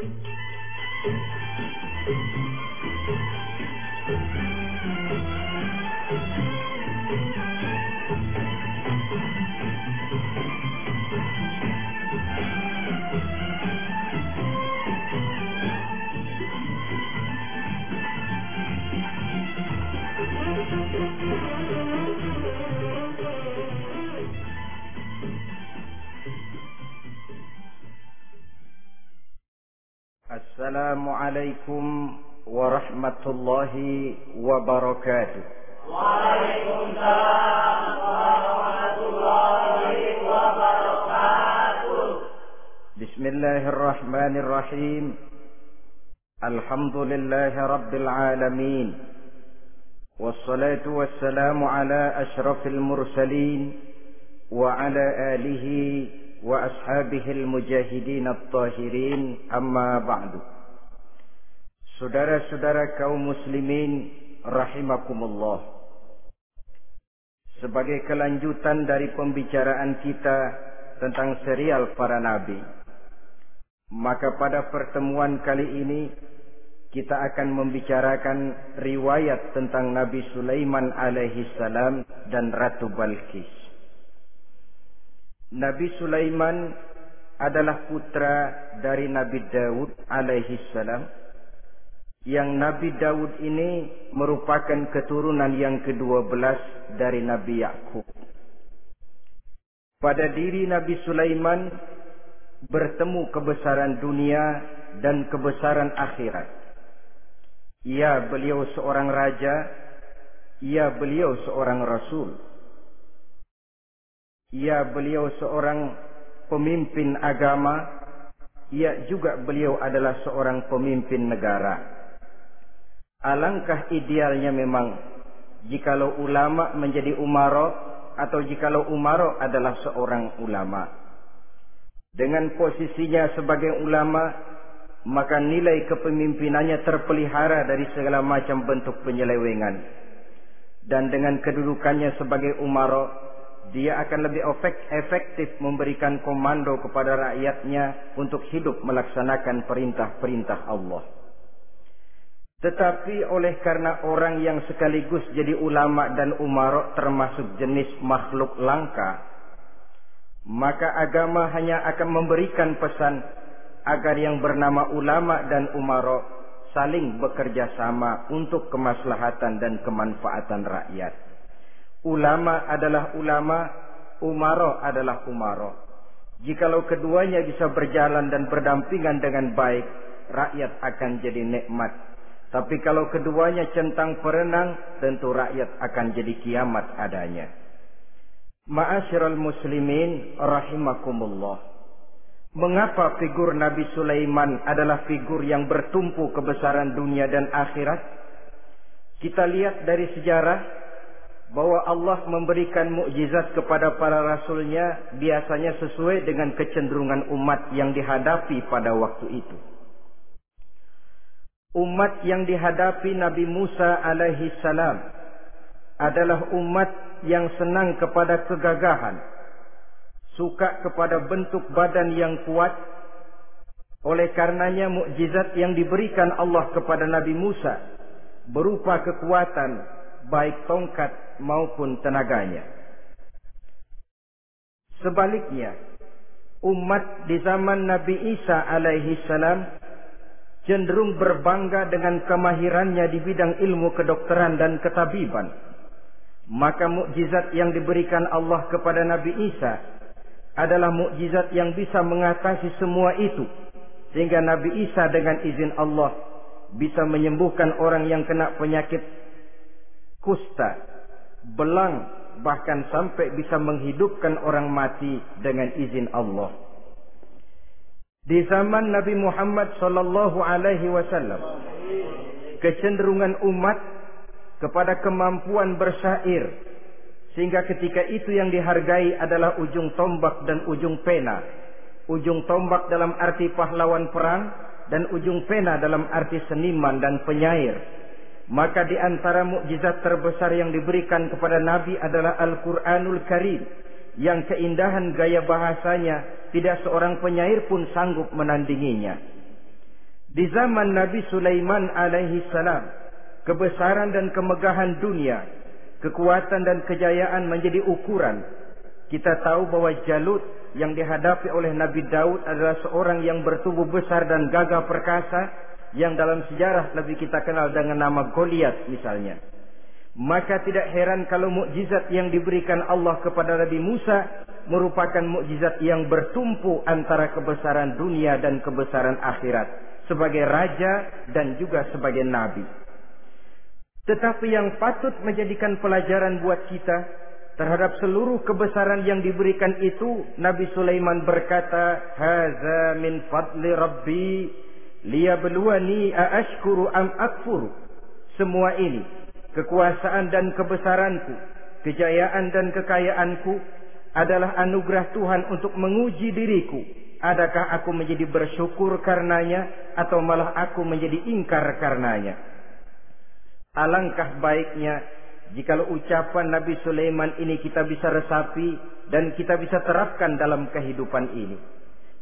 Thank you. السلام عليكم ورحمة الله وبركاته. وعليكم السلام ورحمة الله وبركاته. بسم الله الرحمن الرحيم. الحمد لله رب العالمين. والصلاة والسلام على أشرف المرسلين وعلى آله وأصحابه المجاهدين الطاهرين. أما بعد. Saudara-saudara kaum muslimin rahimakumullah Sebagai kelanjutan dari pembicaraan kita tentang serial para nabi Maka pada pertemuan kali ini kita akan membicarakan riwayat tentang Nabi Sulaiman alaihi salam dan Ratu Balkis Nabi Sulaiman adalah putra dari Nabi Daud alaihi salam. Yang Nabi Daud ini merupakan keturunan yang kedua belas dari Nabi Yakub. Pada diri Nabi Sulaiman bertemu kebesaran dunia dan kebesaran akhirat. Ya, beliau seorang raja. Ya, beliau seorang rasul. Ya beliau seorang pemimpin agama. Ya juga beliau adalah seorang pemimpin negara. Alangkah idealnya memang jikalau ulama menjadi umaro atau jikalau umaro adalah seorang ulama. Dengan posisinya sebagai ulama, maka nilai kepemimpinannya terpelihara dari segala macam bentuk penyelewengan. Dan dengan kedudukannya sebagai umaro, dia akan lebih efektif memberikan komando kepada rakyatnya untuk hidup melaksanakan perintah-perintah Allah. Tetapi oleh karena orang yang sekaligus jadi ulama dan umarok termasuk jenis makhluk langka, maka agama hanya akan memberikan pesan agar yang bernama ulama dan umarok saling bekerja sama untuk kemaslahatan dan kemanfaatan rakyat ulama adalah ulama, umaro adalah umaro. Jikalau keduanya bisa berjalan dan berdampingan dengan baik, rakyat akan jadi nikmat. Tapi kalau keduanya centang perenang, tentu rakyat akan jadi kiamat adanya. Ma'asyiral muslimin rahimakumullah. Mengapa figur Nabi Sulaiman adalah figur yang bertumpu kebesaran dunia dan akhirat? Kita lihat dari sejarah bahwa Allah memberikan mukjizat kepada para rasulnya biasanya sesuai dengan kecenderungan umat yang dihadapi pada waktu itu. Umat yang dihadapi Nabi Musa alaihi salam adalah umat yang senang kepada kegagahan, suka kepada bentuk badan yang kuat. Oleh karenanya mukjizat yang diberikan Allah kepada Nabi Musa berupa kekuatan baik tongkat maupun tenaganya. Sebaliknya, umat di zaman Nabi Isa alaihi salam cenderung berbangga dengan kemahirannya di bidang ilmu kedokteran dan ketabiban. Maka mukjizat yang diberikan Allah kepada Nabi Isa adalah mukjizat yang bisa mengatasi semua itu. Sehingga Nabi Isa dengan izin Allah bisa menyembuhkan orang yang kena penyakit kusta, belang, bahkan sampai bisa menghidupkan orang mati dengan izin Allah. Di zaman Nabi Muhammad sallallahu alaihi wasallam, kecenderungan umat kepada kemampuan bersyair sehingga ketika itu yang dihargai adalah ujung tombak dan ujung pena. Ujung tombak dalam arti pahlawan perang dan ujung pena dalam arti seniman dan penyair. Maka di antara mukjizat terbesar yang diberikan kepada Nabi adalah Al-Quranul Karim. Yang keindahan gaya bahasanya tidak seorang penyair pun sanggup menandinginya. Di zaman Nabi Sulaiman alaihi salam, kebesaran dan kemegahan dunia, kekuatan dan kejayaan menjadi ukuran. Kita tahu bahwa Jalut yang dihadapi oleh Nabi Daud adalah seorang yang bertubuh besar dan gagah perkasa yang dalam sejarah lebih kita kenal dengan nama Goliath misalnya. Maka tidak heran kalau mukjizat yang diberikan Allah kepada Nabi Musa merupakan mukjizat yang bertumpu antara kebesaran dunia dan kebesaran akhirat sebagai raja dan juga sebagai nabi. Tetapi yang patut menjadikan pelajaran buat kita terhadap seluruh kebesaran yang diberikan itu, Nabi Sulaiman berkata, "Haza min fadli Rabbi liyabluwani aashkuru am akfur." Semua ini, kekuasaan dan kebesaranku, kejayaan dan kekayaanku adalah anugerah Tuhan untuk menguji diriku Adakah aku menjadi bersyukur karenanya atau malah aku menjadi ingkar karenanya? Alangkah baiknya jika ucapan Nabi Sulaiman ini kita bisa resapi dan kita bisa terapkan dalam kehidupan ini.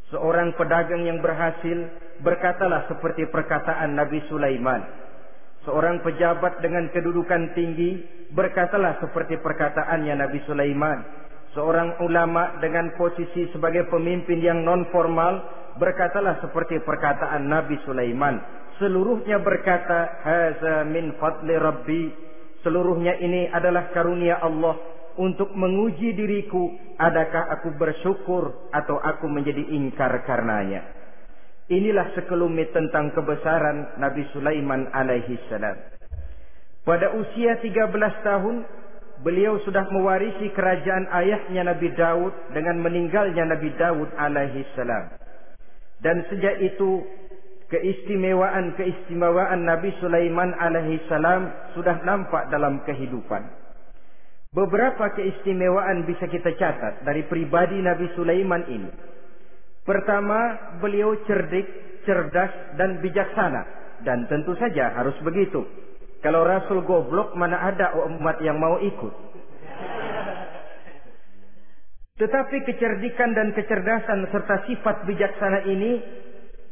Seorang pedagang yang berhasil berkatalah seperti perkataan Nabi Sulaiman. Seorang pejabat dengan kedudukan tinggi berkatalah seperti perkataannya Nabi Sulaiman seorang ulama dengan posisi sebagai pemimpin yang non formal berkatalah seperti perkataan Nabi Sulaiman seluruhnya berkata haza min fadli rabbi seluruhnya ini adalah karunia Allah. Untuk menguji diriku adakah aku bersyukur atau aku menjadi ingkar karenanya? Inilah sekelumit tentang kebesaran Nabi Sulaiman alaihi salam. Pada usia 13 tahun beliau sudah mewarisi kerajaan ayahnya Nabi Daud dengan meninggalnya Nabi Daud alaihi salam. Dan sejak itu keistimewaan-keistimewaan Nabi Sulaiman alaihi salam sudah nampak dalam kehidupan. Beberapa keistimewaan bisa kita catat dari pribadi Nabi Sulaiman ini. Pertama, beliau cerdik, cerdas dan bijaksana dan tentu saja harus begitu kalau Rasul goblok, mana ada umat yang mau ikut. Tetapi kecerdikan dan kecerdasan serta sifat bijaksana ini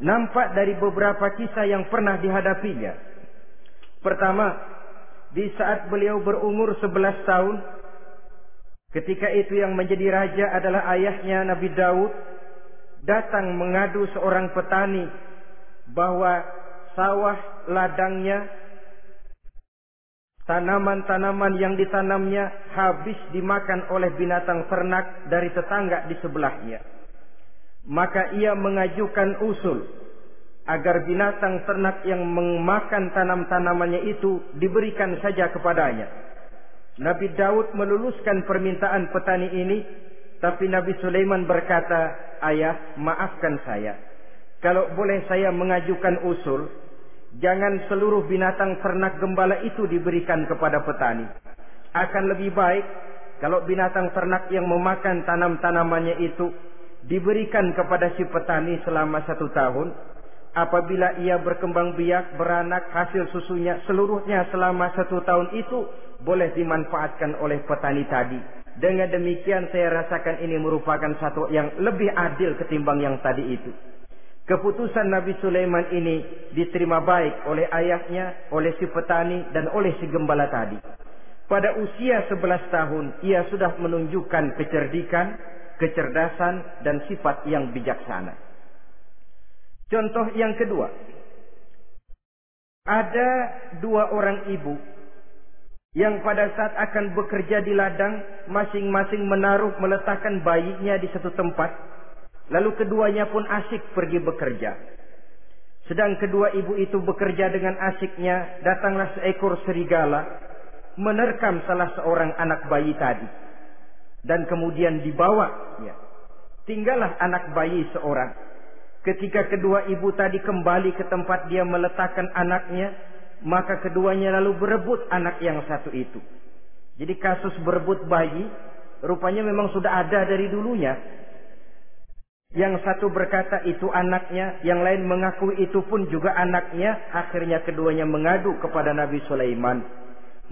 nampak dari beberapa kisah yang pernah dihadapinya. Pertama, di saat beliau berumur 11 tahun, ketika itu yang menjadi raja adalah ayahnya Nabi Daud, datang mengadu seorang petani bahwa sawah ladangnya Tanaman-tanaman yang ditanamnya habis dimakan oleh binatang ternak dari tetangga di sebelahnya. Maka ia mengajukan usul agar binatang ternak yang memakan tanam-tanamannya itu diberikan saja kepadanya. Nabi Daud meluluskan permintaan petani ini, tapi Nabi Sulaiman berkata, "Ayah, maafkan saya. Kalau boleh saya mengajukan usul, Jangan seluruh binatang ternak gembala itu diberikan kepada petani. Akan lebih baik kalau binatang ternak yang memakan tanam-tanamannya itu diberikan kepada si petani selama satu tahun. Apabila ia berkembang biak, beranak, hasil susunya seluruhnya selama satu tahun itu boleh dimanfaatkan oleh petani tadi. Dengan demikian saya rasakan ini merupakan satu yang lebih adil ketimbang yang tadi itu. Keputusan Nabi Sulaiman ini diterima baik oleh ayahnya, oleh si petani dan oleh si gembala tadi. Pada usia 11 tahun ia sudah menunjukkan kecerdikan, kecerdasan dan sifat yang bijaksana. Contoh yang kedua. Ada dua orang ibu yang pada saat akan bekerja di ladang masing-masing menaruh meletakkan bayinya di satu tempat Lalu keduanya pun asik pergi bekerja. Sedang kedua ibu itu bekerja dengan asiknya, datanglah seekor serigala, menerkam salah seorang anak bayi tadi. Dan kemudian dibawa. Ya. Tinggallah anak bayi seorang. Ketika kedua ibu tadi kembali ke tempat dia meletakkan anaknya, maka keduanya lalu berebut anak yang satu itu. Jadi kasus berebut bayi, rupanya memang sudah ada dari dulunya. Yang satu berkata itu anaknya, yang lain mengakui itu pun juga anaknya. Akhirnya keduanya mengadu kepada Nabi Sulaiman.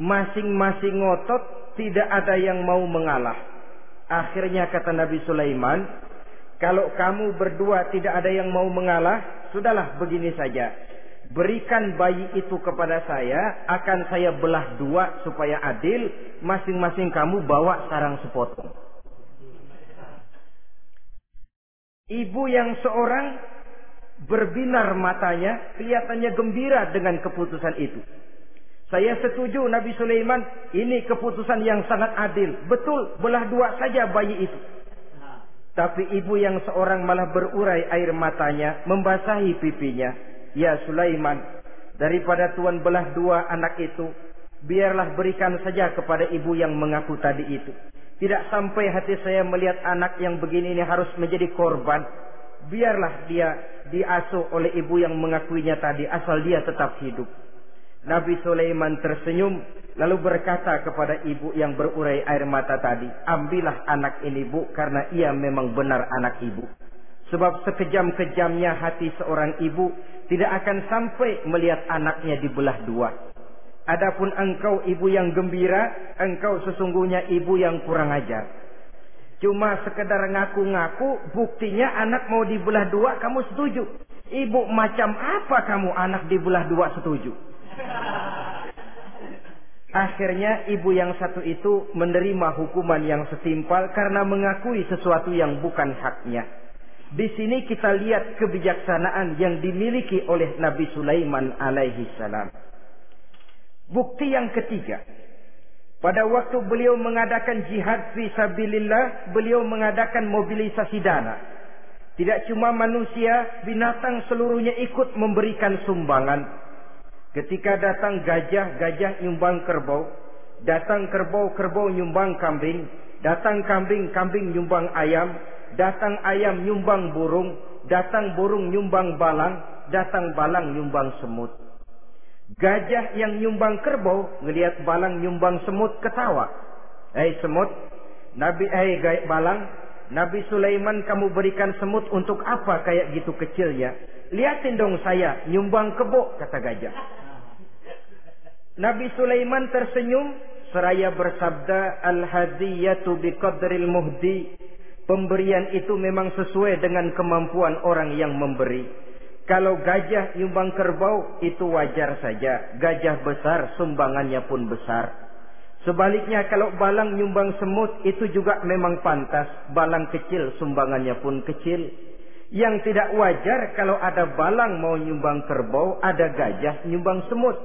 Masing-masing ngotot, tidak ada yang mau mengalah. Akhirnya kata Nabi Sulaiman, kalau kamu berdua tidak ada yang mau mengalah, sudahlah begini saja. Berikan bayi itu kepada saya, akan saya belah dua supaya adil. Masing-masing kamu bawa sarang sepotong. Ibu yang seorang berbinar matanya, kelihatannya gembira dengan keputusan itu. Saya setuju Nabi Sulaiman, ini keputusan yang sangat adil. Betul, belah dua saja bayi itu. Tapi ibu yang seorang malah berurai air matanya, membasahi pipinya. Ya Sulaiman, daripada Tuhan belah dua anak itu, biarlah berikan saja kepada ibu yang mengaku tadi itu. Tidak sampai hati saya melihat anak yang begini ini harus menjadi korban. Biarlah dia diasuh oleh ibu yang mengakuinya tadi, asal dia tetap hidup. Nabi Sulaiman tersenyum lalu berkata kepada ibu yang berurai air mata tadi, "Ambillah anak ini, Bu, karena ia memang benar anak ibu." Sebab sekejam-kejamnya hati seorang ibu tidak akan sampai melihat anaknya dibelah dua. Adapun engkau ibu yang gembira, engkau sesungguhnya ibu yang kurang ajar. Cuma sekedar ngaku-ngaku, buktinya anak mau dibelah dua, kamu setuju. Ibu macam apa kamu anak dibelah dua setuju? Akhirnya ibu yang satu itu menerima hukuman yang setimpal karena mengakui sesuatu yang bukan haknya. Di sini kita lihat kebijaksanaan yang dimiliki oleh Nabi Sulaiman alaihi salam. Bukti yang ketiga. Pada waktu beliau mengadakan jihad fi sabilillah, beliau mengadakan mobilisasi dana. Tidak cuma manusia, binatang seluruhnya ikut memberikan sumbangan Ketika datang gajah, gajah nyumbang kerbau. Datang kerbau, kerbau nyumbang kambing. Datang kambing, kambing nyumbang ayam. Datang ayam nyumbang burung. Datang burung nyumbang balang. Datang balang nyumbang semut. Gajah yang nyumbang kerbau, ngelihat balang nyumbang semut ketawa. Hei semut, Nabi hei balang, Nabi Sulaiman kamu berikan semut untuk apa kayak gitu kecilnya? Liatin dong saya nyumbang kebo kata gajah. Nabi Sulaiman tersenyum seraya bersabda al-hadiyatu biqadril muhdi. Pemberian itu memang sesuai dengan kemampuan orang yang memberi. Kalau gajah nyumbang kerbau itu wajar saja. Gajah besar sumbangannya pun besar. Sebaliknya kalau balang nyumbang semut itu juga memang pantas. Balang kecil sumbangannya pun kecil. Yang tidak wajar kalau ada balang mau nyumbang kerbau, ada gajah nyumbang semut.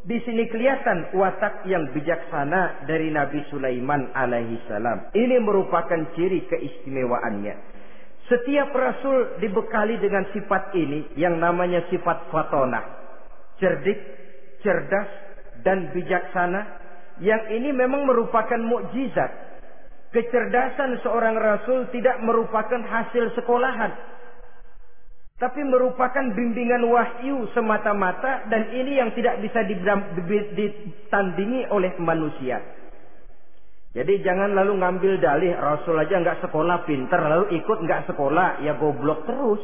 Di sini kelihatan watak yang bijaksana dari Nabi Sulaiman alaihi salam. Ini merupakan ciri keistimewaannya. Setiap rasul dibekali dengan sifat ini yang namanya sifat fatona. Cerdik, cerdas, dan bijaksana. Yang ini memang merupakan mukjizat. Kecerdasan seorang rasul tidak merupakan hasil sekolahan tapi merupakan bimbingan wahyu semata-mata dan ini yang tidak bisa ditandingi oleh manusia. Jadi jangan lalu ngambil dalih Rasul aja nggak sekolah pinter lalu ikut nggak sekolah ya goblok terus.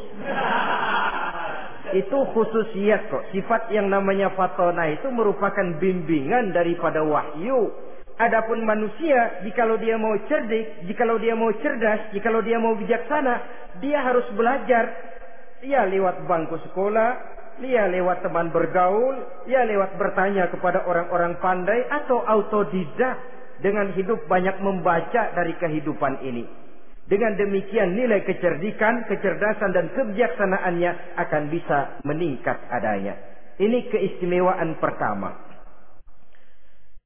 itu khususiat kok. Sifat yang namanya fatona itu merupakan bimbingan daripada wahyu. Adapun manusia, jikalau dia mau cerdik, jikalau dia mau cerdas, jikalau dia mau bijaksana, dia harus belajar Ya lewat bangku sekolah, ya lewat teman bergaul, ya lewat bertanya kepada orang-orang pandai atau autodidak dengan hidup banyak membaca dari kehidupan ini. Dengan demikian nilai kecerdikan, kecerdasan dan kebijaksanaannya akan bisa meningkat adanya. Ini keistimewaan pertama.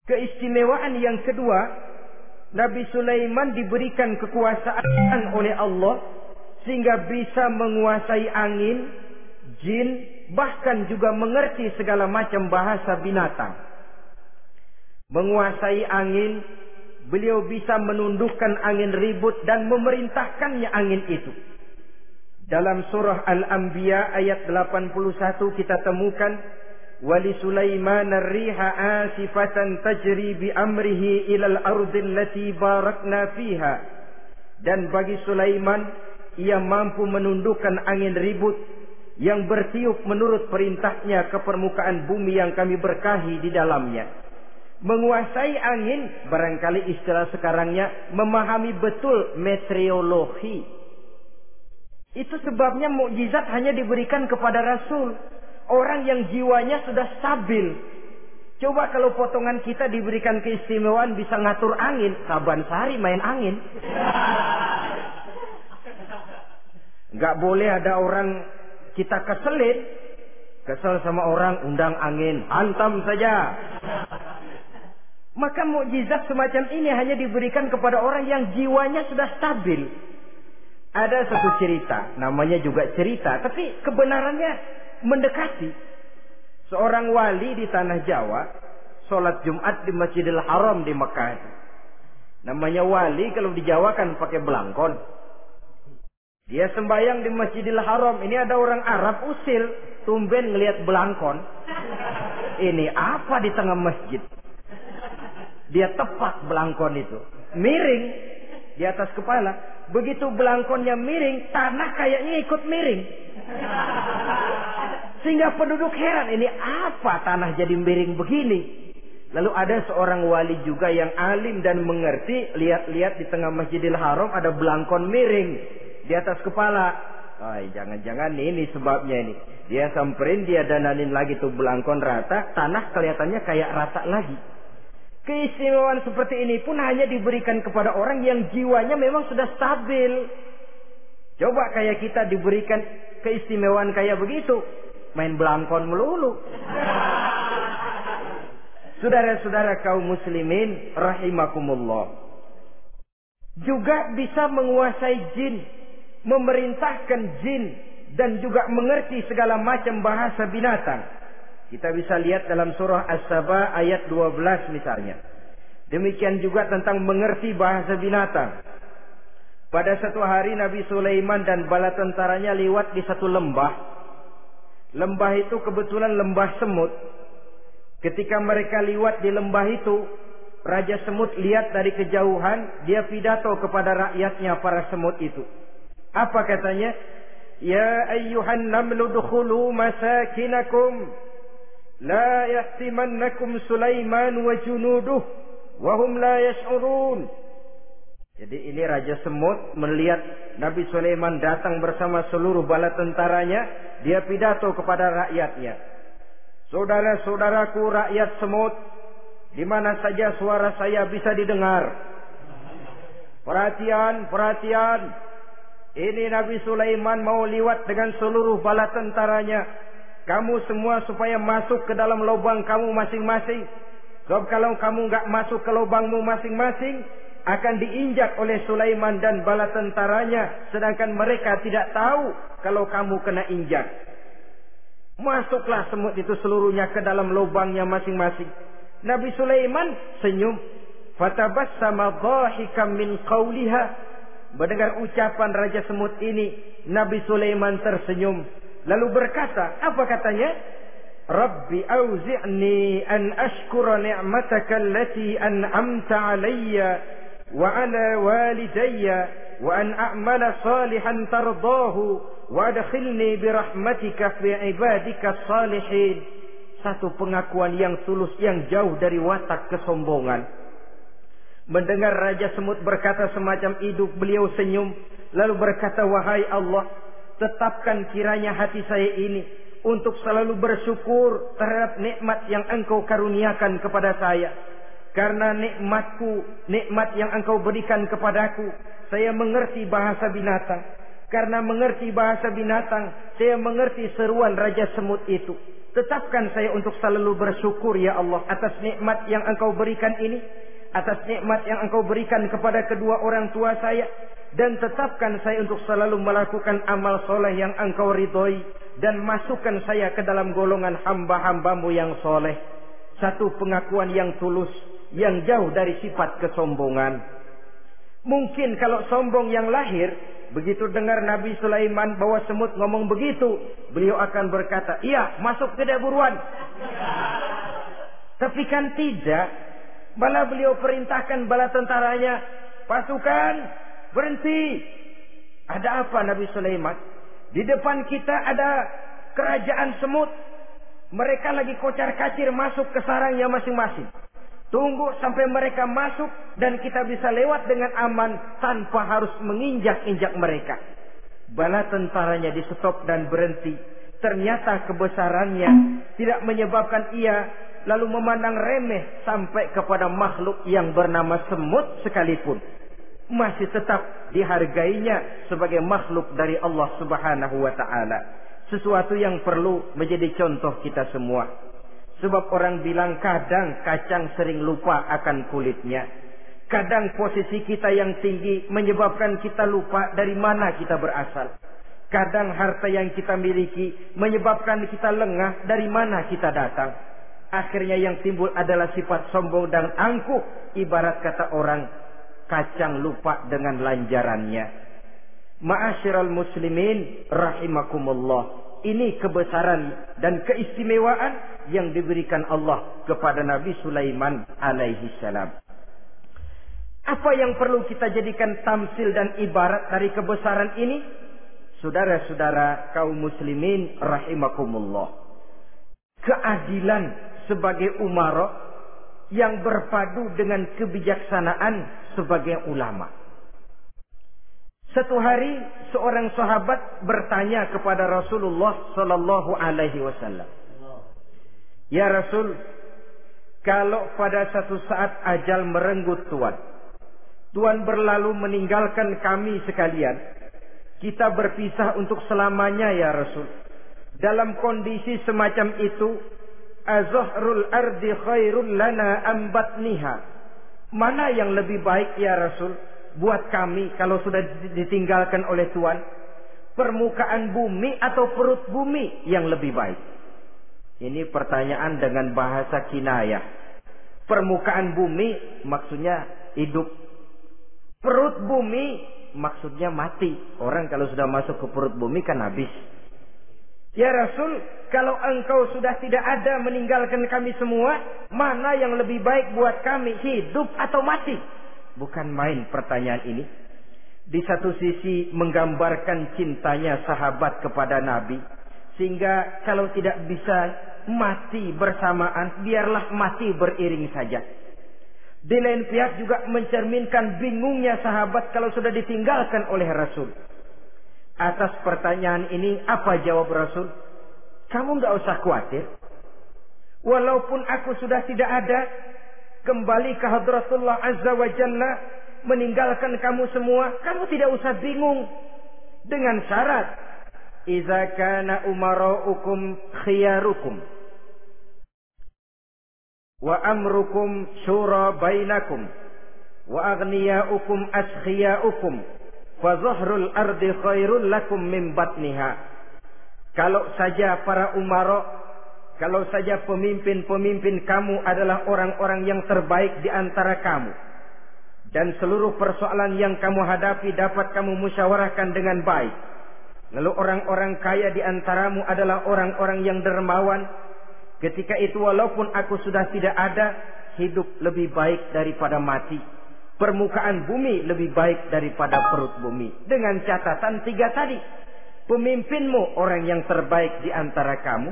Keistimewaan yang kedua, Nabi Sulaiman diberikan kekuasaan oleh Allah sehingga bisa menguasai angin, jin, bahkan juga mengerti segala macam bahasa binatang. Menguasai angin, beliau bisa menundukkan angin ribut dan memerintahkannya angin itu. Dalam surah Al-Anbiya ayat 81 kita temukan wali Sulaiman ar-riha asifatan tajri bi amrihi ila al-ardi allati barakna fiha dan bagi Sulaiman ia mampu menundukkan angin ribut yang bertiup menurut perintahnya ke permukaan bumi yang kami berkahi di dalamnya. Menguasai angin, barangkali istilah sekarangnya, memahami betul meteorologi. Itu sebabnya mukjizat hanya diberikan kepada Rasul. Orang yang jiwanya sudah stabil. Coba kalau potongan kita diberikan keistimewaan bisa ngatur angin. Saban sehari main angin. Gak boleh ada orang kita keselin. Kesel sama orang undang angin. Hantam saja. Maka mukjizat semacam ini hanya diberikan kepada orang yang jiwanya sudah stabil. Ada satu cerita, namanya juga cerita, tapi kebenarannya mendekati. Seorang wali di tanah Jawa, sholat Jumat di Masjidil Haram di Mekah. Namanya wali kalau di Jawa kan pakai belangkon. Dia sembahyang di Masjidil Haram. Ini ada orang Arab usil, tumben ngelihat belangkon. Ini apa di tengah masjid? Dia tepak belangkon itu. Miring di atas kepala. Begitu belangkonnya miring, tanah kayaknya ikut miring. Sehingga penduduk heran, ini apa tanah jadi miring begini? Lalu ada seorang wali juga yang alim dan mengerti. Lihat-lihat di tengah Masjidil Haram ada belangkon miring di atas kepala. Jangan-jangan ini sebabnya ini. Dia samperin, dia dananin lagi tuh belangkon rata, tanah kelihatannya kayak rata lagi. Keistimewaan seperti ini pun hanya diberikan kepada orang yang jiwanya memang sudah stabil. Coba kayak kita diberikan keistimewaan kayak begitu. Main belangkon melulu. Saudara-saudara kaum muslimin rahimakumullah. Juga bisa menguasai jin. Memerintahkan jin. Dan juga mengerti segala macam bahasa binatang. Kita bisa lihat dalam surah As-Saba ayat 12 misalnya. Demikian juga tentang mengerti bahasa binatang. Pada satu hari Nabi Sulaiman dan bala tentaranya lewat di satu lembah. Lembah itu kebetulan lembah semut. Ketika mereka lewat di lembah itu, Raja Semut lihat dari kejauhan, dia pidato kepada rakyatnya para semut itu. Apa katanya? Ya ayyuhan namlu masakinakum لا يحتمنكم سليمان وجنوده وهم لا يشعرون Jadi ini Raja Semut melihat Nabi Sulaiman datang bersama seluruh bala tentaranya. Dia pidato kepada rakyatnya. Saudara-saudaraku rakyat Semut. Di mana saja suara saya bisa didengar. Perhatian, perhatian. Ini Nabi Sulaiman mau liwat dengan seluruh bala tentaranya kamu semua supaya masuk ke dalam lubang kamu masing-masing. Sebab kalau kamu nggak masuk ke lubangmu masing-masing, akan diinjak oleh Sulaiman dan bala tentaranya, sedangkan mereka tidak tahu kalau kamu kena injak. Masuklah semut itu seluruhnya ke dalam lubangnya masing-masing. Nabi Sulaiman senyum. Fatabassama dhahikam min qawliha. Mendengar ucapan Raja Semut ini, Nabi Sulaiman tersenyum Lalu berkata, apa katanya? Rabbi auzi'ni an ashkura ni'mataka allati an'amta alayya wa ala walidayya wa an a'mala salihan tardahu wa adkhilni fi ibadika salihin. Satu pengakuan yang tulus yang jauh dari watak kesombongan. Mendengar Raja Semut berkata semacam itu, beliau senyum. Lalu berkata, wahai Allah, Tetapkan kiranya hati saya ini untuk selalu bersyukur terhadap nikmat yang engkau karuniakan kepada saya. Karena nikmatku, nikmat yang engkau berikan kepadaku, saya mengerti bahasa binatang. Karena mengerti bahasa binatang, saya mengerti seruan Raja Semut itu. Tetapkan saya untuk selalu bersyukur ya Allah atas nikmat yang engkau berikan ini. Atas nikmat yang engkau berikan kepada kedua orang tua saya dan tetapkan saya untuk selalu melakukan amal soleh yang engkau ridhoi dan masukkan saya ke dalam golongan hamba-hambamu yang soleh. Satu pengakuan yang tulus, yang jauh dari sifat kesombongan. Mungkin kalau sombong yang lahir, begitu dengar Nabi Sulaiman bawa semut ngomong begitu, beliau akan berkata, iya masuk ke buruan. Tapi kan tidak. Malah beliau perintahkan bala tentaranya, pasukan Berhenti. Ada apa Nabi Sulaiman? Di depan kita ada kerajaan semut. Mereka lagi kocar kacir masuk ke sarangnya masing-masing. Tunggu sampai mereka masuk dan kita bisa lewat dengan aman tanpa harus menginjak-injak mereka. Bala tentaranya di stop dan berhenti. Ternyata kebesarannya tidak menyebabkan ia lalu memandang remeh sampai kepada makhluk yang bernama semut sekalipun. Masih tetap dihargainya sebagai makhluk dari Allah Subhanahu wa taala. Sesuatu yang perlu menjadi contoh kita semua. Sebab orang bilang kadang kacang sering lupa akan kulitnya. Kadang posisi kita yang tinggi menyebabkan kita lupa dari mana kita berasal. Kadang harta yang kita miliki menyebabkan kita lengah dari mana kita datang. Akhirnya yang timbul adalah sifat sombong dan angkuh. Ibarat kata orang, kacang lupa dengan lanjarannya. Ma'asyiral muslimin rahimakumullah. Ini kebesaran dan keistimewaan yang diberikan Allah kepada Nabi Sulaiman alaihi salam. Apa yang perlu kita jadikan tamsil dan ibarat dari kebesaran ini? Saudara-saudara kaum muslimin rahimakumullah. Keadilan sebagai umara yang berpadu dengan kebijaksanaan sebagai ulama. Satu hari seorang sahabat bertanya kepada Rasulullah sallallahu alaihi wasallam. Ya Rasul, kalau pada satu saat ajal merenggut Tuhan, Tuhan berlalu meninggalkan kami sekalian. Kita berpisah untuk selamanya ya Rasul. Dalam kondisi semacam itu, azahrul ardi khairul lana ambatniha. Mana yang lebih baik ya Rasul buat kami kalau sudah ditinggalkan oleh Tuhan? Permukaan bumi atau perut bumi yang lebih baik? Ini pertanyaan dengan bahasa kinayah. Permukaan bumi maksudnya hidup Perut bumi maksudnya mati. Orang kalau sudah masuk ke perut bumi kan habis. Ya Rasul, kalau engkau sudah tidak ada meninggalkan kami semua, mana yang lebih baik buat kami, hidup atau mati? Bukan main pertanyaan ini. Di satu sisi menggambarkan cintanya sahabat kepada Nabi. Sehingga kalau tidak bisa mati bersamaan, biarlah mati beriring saja. Di lain pihak juga mencerminkan bingungnya sahabat kalau sudah ditinggalkan oleh Rasul. Atas pertanyaan ini apa jawab Rasul? Kamu nggak usah khawatir. Walaupun aku sudah tidak ada, kembali ke hadratullah azza wa jalla, meninggalkan kamu semua, kamu tidak usah bingung. Dengan syarat, Iza kana umaraukum khiyarukum wa amrukum syura bainakum wa aghniyaukum askhiyaukum fa zahrul ardi khairul lakum min batniha. Kalau saja para umara kalau saja pemimpin-pemimpin kamu adalah orang-orang yang terbaik di antara kamu dan seluruh persoalan yang kamu hadapi dapat kamu musyawarahkan dengan baik. Lalu orang-orang kaya di antaramu adalah orang-orang yang dermawan. Ketika itu walaupun aku sudah tidak ada, hidup lebih baik daripada mati. Permukaan bumi lebih baik daripada perut bumi. Dengan catatan tiga tadi. Pemimpinmu orang yang terbaik di antara kamu.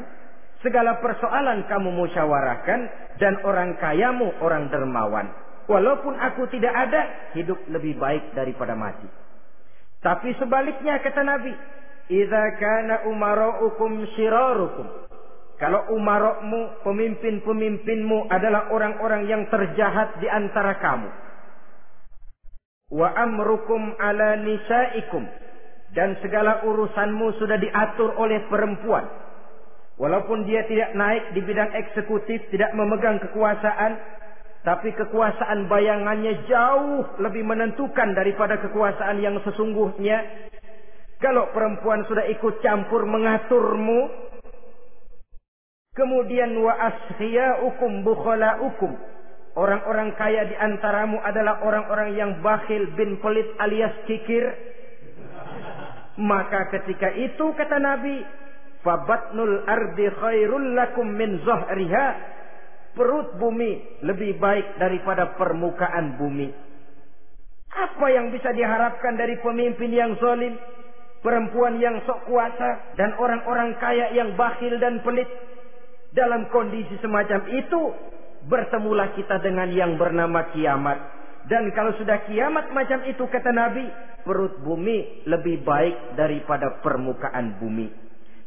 Segala persoalan kamu musyawarahkan. Dan orang kayamu orang dermawan. Walaupun aku tidak ada, hidup lebih baik daripada mati. Tapi sebaliknya kata Nabi. Iza kana umaraukum syirarukum. Kalau umarokmu, pemimpin-pemimpinmu adalah orang-orang yang terjahat di antara kamu. Wa amrukum ala nisaikum. Dan segala urusanmu sudah diatur oleh perempuan. Walaupun dia tidak naik di bidang eksekutif, tidak memegang kekuasaan. Tapi kekuasaan bayangannya jauh lebih menentukan daripada kekuasaan yang sesungguhnya. Kalau perempuan sudah ikut campur mengaturmu, Kemudian wa askhiyaukum bukhalaukum. Orang-orang kaya di antaramu adalah orang-orang yang bakhil bin pelit alias kikir. Maka ketika itu kata Nabi, fabatnul ardi khairul lakum min zahriha. Perut bumi lebih baik daripada permukaan bumi. Apa yang bisa diharapkan dari pemimpin yang zalim, perempuan yang sok kuasa dan orang-orang kaya yang bakhil dan pelit? Dalam kondisi semacam itu, bertemulah kita dengan yang bernama kiamat. Dan kalau sudah kiamat macam itu kata Nabi, perut bumi lebih baik daripada permukaan bumi.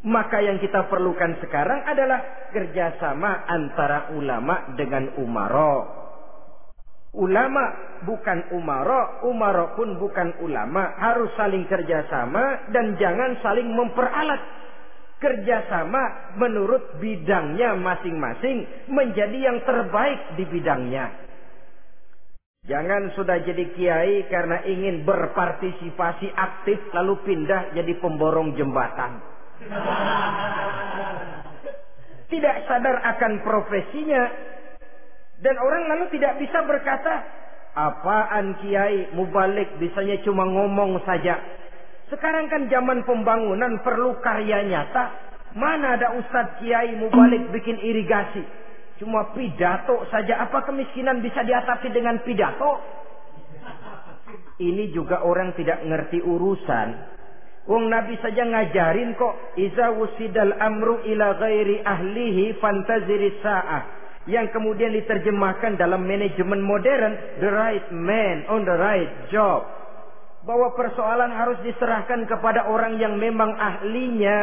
Maka yang kita perlukan sekarang adalah kerjasama antara ulama dengan umaro. Ulama bukan umaro, umaro pun bukan ulama. Harus saling kerjasama dan jangan saling memperalat. Kerjasama menurut bidangnya masing-masing menjadi yang terbaik di bidangnya. Jangan sudah jadi kiai karena ingin berpartisipasi aktif lalu pindah jadi pemborong jembatan. Tidak sadar akan profesinya, dan orang lalu tidak bisa berkata, apaan kiai mubalik bisanya cuma ngomong saja. Sekarang kan zaman pembangunan perlu karya nyata. Mana ada ustadz kiai mubalik bikin irigasi. Cuma pidato saja. Apa kemiskinan bisa diatasi dengan pidato? Ini juga orang tidak ngerti urusan. Wong Nabi saja ngajarin kok. Iza wusidal amru ila ghairi ahlihi fantaziri sa'ah yang kemudian diterjemahkan dalam manajemen modern the right man on the right job bahwa persoalan harus diserahkan kepada orang yang memang ahlinya.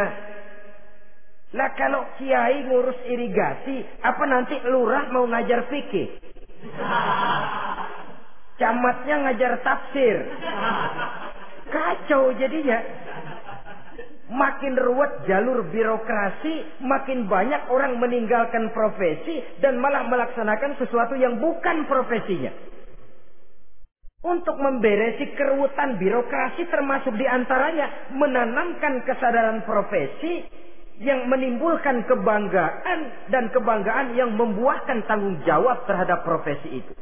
Lah kalau kiai ngurus irigasi apa nanti lurah mau ngajar fikih? Camatnya ngajar tafsir. Kacau jadinya. Makin ruwet jalur birokrasi, makin banyak orang meninggalkan profesi dan malah melaksanakan sesuatu yang bukan profesinya. Untuk memberesi keruwetan birokrasi termasuk di antaranya menanamkan kesadaran profesi yang menimbulkan kebanggaan dan kebanggaan yang membuahkan tanggung jawab terhadap profesi itu.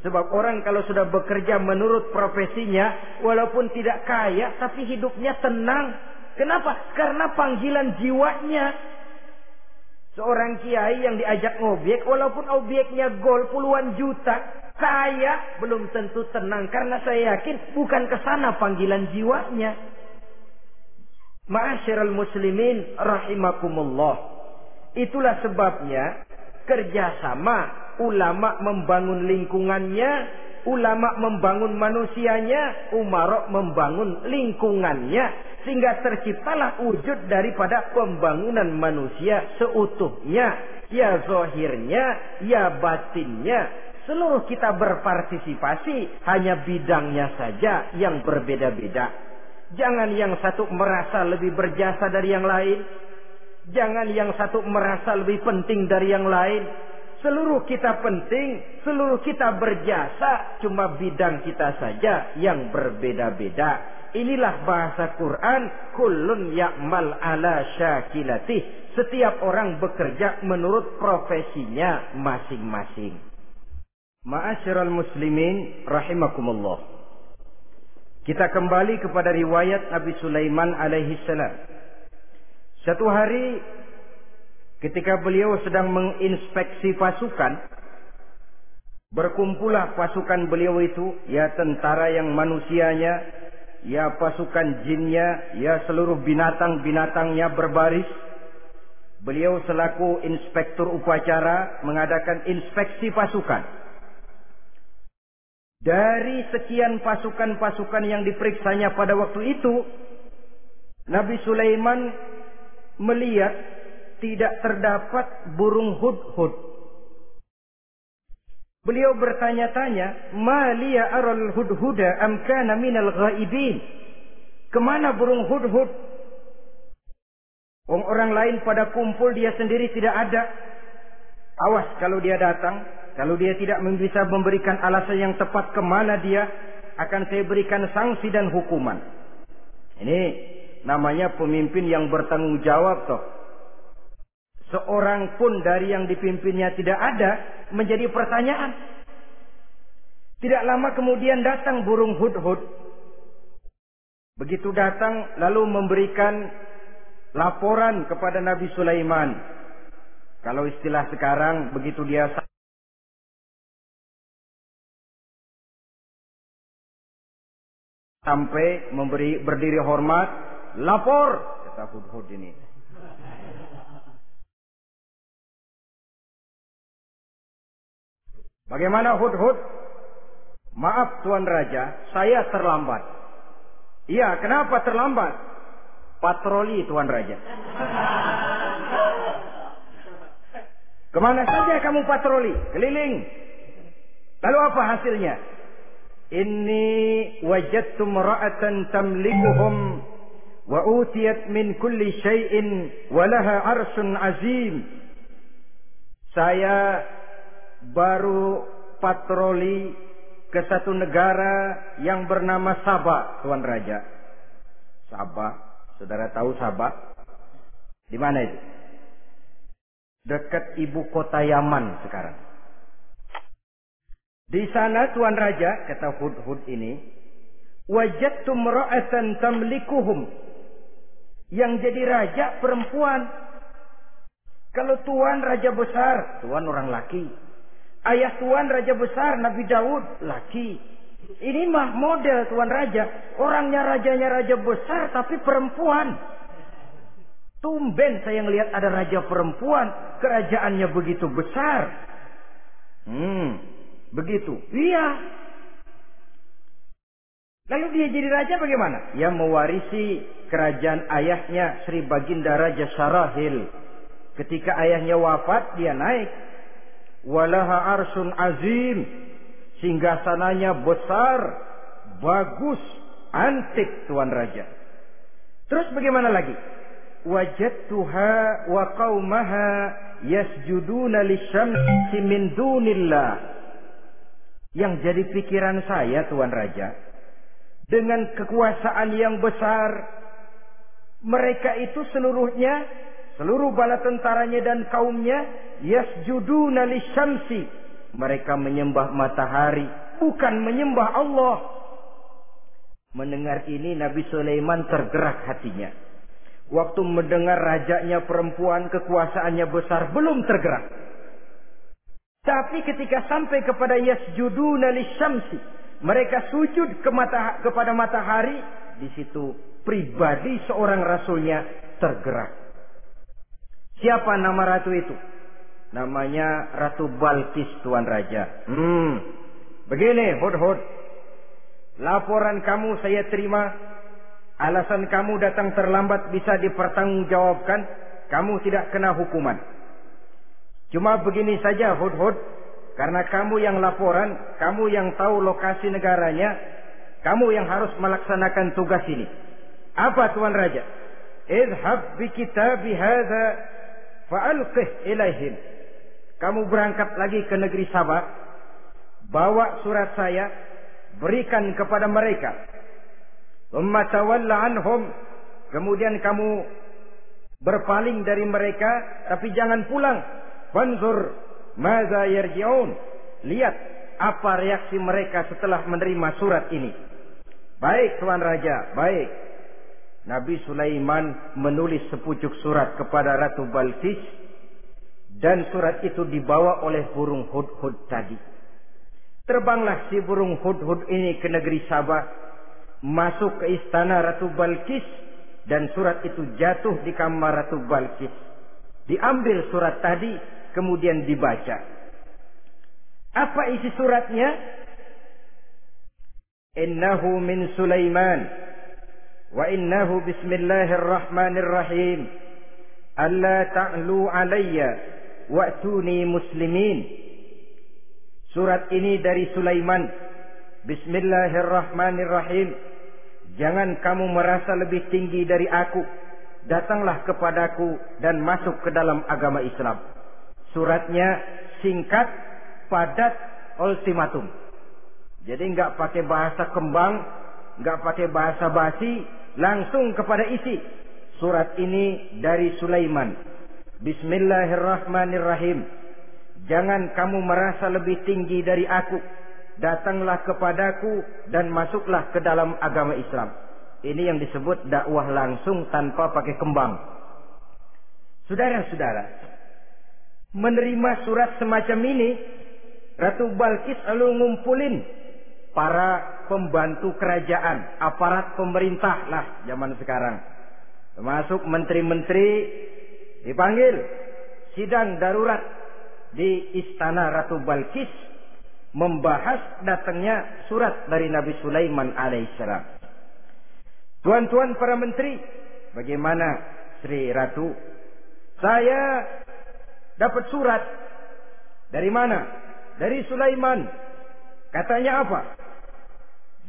Sebab orang kalau sudah bekerja menurut profesinya, walaupun tidak kaya, tapi hidupnya tenang. Kenapa? Karena panggilan jiwanya. Seorang kiai yang diajak ngobek, walaupun obyeknya gol puluhan juta, kaya belum tentu tenang. Karena saya yakin bukan ke sana panggilan jiwanya. Ma'asyiral muslimin rahimakumullah. Itulah sebabnya kerjasama ulama membangun lingkungannya, ulama membangun manusianya, umarok membangun lingkungannya, sehingga terciptalah wujud daripada pembangunan manusia seutuhnya, ya zohirnya, ya batinnya. Seluruh kita berpartisipasi, hanya bidangnya saja yang berbeda-beda. Jangan yang satu merasa lebih berjasa dari yang lain. Jangan yang satu merasa lebih penting dari yang lain Seluruh kita penting, seluruh kita berjasa, cuma bidang kita saja yang berbeda-beda. Inilah bahasa Quran, kullun ya'mal ala syakilati. Setiap orang bekerja menurut profesinya masing-masing. Ma'asyiral muslimin rahimakumullah. Kita kembali kepada riwayat Nabi Sulaiman alaihi salam. Satu hari Ketika beliau sedang menginspeksi pasukan, berkumpullah pasukan beliau itu, ya tentara yang manusianya, ya pasukan jinnya, ya seluruh binatang-binatangnya berbaris. Beliau selaku inspektur upacara mengadakan inspeksi pasukan. Dari sekian pasukan-pasukan yang diperiksanya pada waktu itu, Nabi Sulaiman melihat tidak terdapat burung hudhud. Beliau bertanya-tanya, "Maliya aral hudhuda am kana minal ghaibin?" Ke mana burung hudhud? Orang, orang lain pada kumpul dia sendiri tidak ada. Awas kalau dia datang, kalau dia tidak bisa memberikan alasan yang tepat ke mana dia, akan saya berikan sanksi dan hukuman. Ini namanya pemimpin yang bertanggung jawab toh seorang pun dari yang dipimpinnya tidak ada menjadi pertanyaan. Tidak lama kemudian datang burung hudhud. Begitu datang lalu memberikan laporan kepada Nabi Sulaiman. Kalau istilah sekarang begitu dia sampai memberi berdiri hormat, lapor kata hudhud ini. Bagaimana hud-hud? Maaf Tuan Raja, saya terlambat. Iya, kenapa terlambat? Patroli Tuan Raja. Ke mana saja kamu patroli? Keliling. Lalu apa hasilnya? Inni wajadtu ra'atan tamlikuhum wa utiyat min kulli syai'in wa arsun azim. Saya baru patroli ke satu negara yang bernama Sabah, Tuan Raja. Sabah, saudara tahu Sabah? Di mana itu? Dekat ibu kota Yaman sekarang. Di sana Tuan Raja, kata Hud-Hud ini, wajadtu ra'atan tamlikuhum. Yang jadi raja perempuan. Kalau Tuan raja besar, Tuan orang laki. Ayah Tuan Raja Besar Nabi Daud laki. Ini mah model Tuan Raja. Orangnya rajanya raja besar tapi perempuan. Tumben saya ngelihat ada raja perempuan. Kerajaannya begitu besar. Hmm, begitu. Iya. Lalu dia jadi raja bagaimana? Ia mewarisi kerajaan ayahnya Sri Baginda Raja Sarahil. Ketika ayahnya wafat, dia naik walaha arsun azim singgasananya besar bagus antik tuan raja terus bagaimana lagi wajadtuha wa qaumaha yasjuduna lisyamsi min dunillah yang jadi pikiran saya tuan raja dengan kekuasaan yang besar mereka itu seluruhnya seluruh bala tentaranya dan kaumnya yasjuduna lisyamsi. Mereka menyembah matahari bukan menyembah Allah. Mendengar ini Nabi Sulaiman tergerak hatinya. Waktu mendengar rajanya perempuan kekuasaannya besar belum tergerak tapi ketika sampai kepada yasjuduna lisyamsi mereka sujud ke mata, kepada matahari di situ pribadi seorang rasulnya tergerak Siapa nama ratu itu? Namanya Ratu Balkis Tuan Raja. Hmm. Begini, Hud-Hud. Laporan kamu saya terima. Alasan kamu datang terlambat bisa dipertanggungjawabkan. Kamu tidak kena hukuman. Cuma begini saja, Hud-Hud. Karena kamu yang laporan, kamu yang tahu lokasi negaranya, kamu yang harus melaksanakan tugas ini. Apa Tuan Raja? Idhab bi kitabi hadha fa'alqih ilaihim. Kamu berangkat lagi ke negeri Sabah, bawa surat saya, berikan kepada mereka. Umma anhum, kemudian kamu berpaling dari mereka, tapi jangan pulang. Fanzur maza yarji'un. Lihat apa reaksi mereka setelah menerima surat ini. Baik Tuan Raja, baik. Nabi Sulaiman menulis sepucuk surat kepada Ratu Balkis dan surat itu dibawa oleh burung hud-hud tadi. Terbanglah si burung hud-hud ini ke negeri Sabah, masuk ke istana Ratu Balkis dan surat itu jatuh di kamar Ratu Balkis. Diambil surat tadi kemudian dibaca. Apa isi suratnya? Innahu min Sulaiman wa innahu bismillahirrahmanirrahim. Alla ta'lu alayya wa'tuni muslimin. Surat ini dari Sulaiman. Bismillahirrahmanirrahim. Jangan kamu merasa lebih tinggi dari aku. Datanglah kepadaku dan masuk ke dalam agama Islam. Suratnya singkat, padat, ultimatum. Jadi nggak pakai bahasa kembang, nggak pakai bahasa basi, langsung kepada isi. Surat ini dari Sulaiman. Bismillahirrahmanirrahim. Jangan kamu merasa lebih tinggi dari aku. Datanglah kepadaku dan masuklah ke dalam agama Islam. Ini yang disebut dakwah langsung tanpa pakai kembang. Saudara-saudara, menerima surat semacam ini, Ratu Balkis lalu ngumpulin para pembantu kerajaan, aparat pemerintah lah zaman sekarang. Termasuk menteri-menteri dipanggil sidang darurat di istana Ratu Balkis. membahas datangnya surat dari Nabi Sulaiman alaihissalam. Tuan-tuan para menteri, bagaimana Sri Ratu? Saya dapat surat dari mana? Dari Sulaiman. Katanya apa?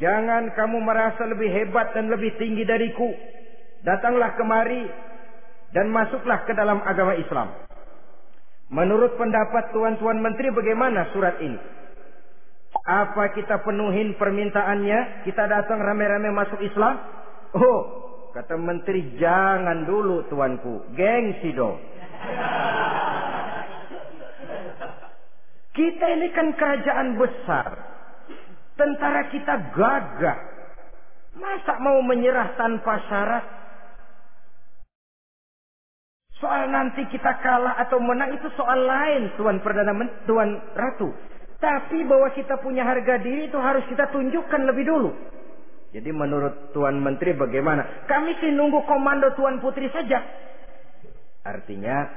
Jangan kamu merasa lebih hebat dan lebih tinggi dariku. Datanglah kemari dan masuklah ke dalam agama Islam. Menurut pendapat tuan-tuan menteri bagaimana surat ini? Apa kita penuhin permintaannya? Kita datang rame-rame masuk Islam? Oh, kata menteri jangan dulu tuanku. Gengsi dong. Kita ini kan kerajaan besar. Tentara kita gagah. Masa mau menyerah tanpa syarat? Soal nanti kita kalah atau menang itu soal lain, Tuan Perdana Men Tuan Ratu. Tapi bahwa kita punya harga diri itu harus kita tunjukkan lebih dulu. Jadi menurut Tuan Menteri bagaimana? Kami sih nunggu komando Tuan Putri saja. Artinya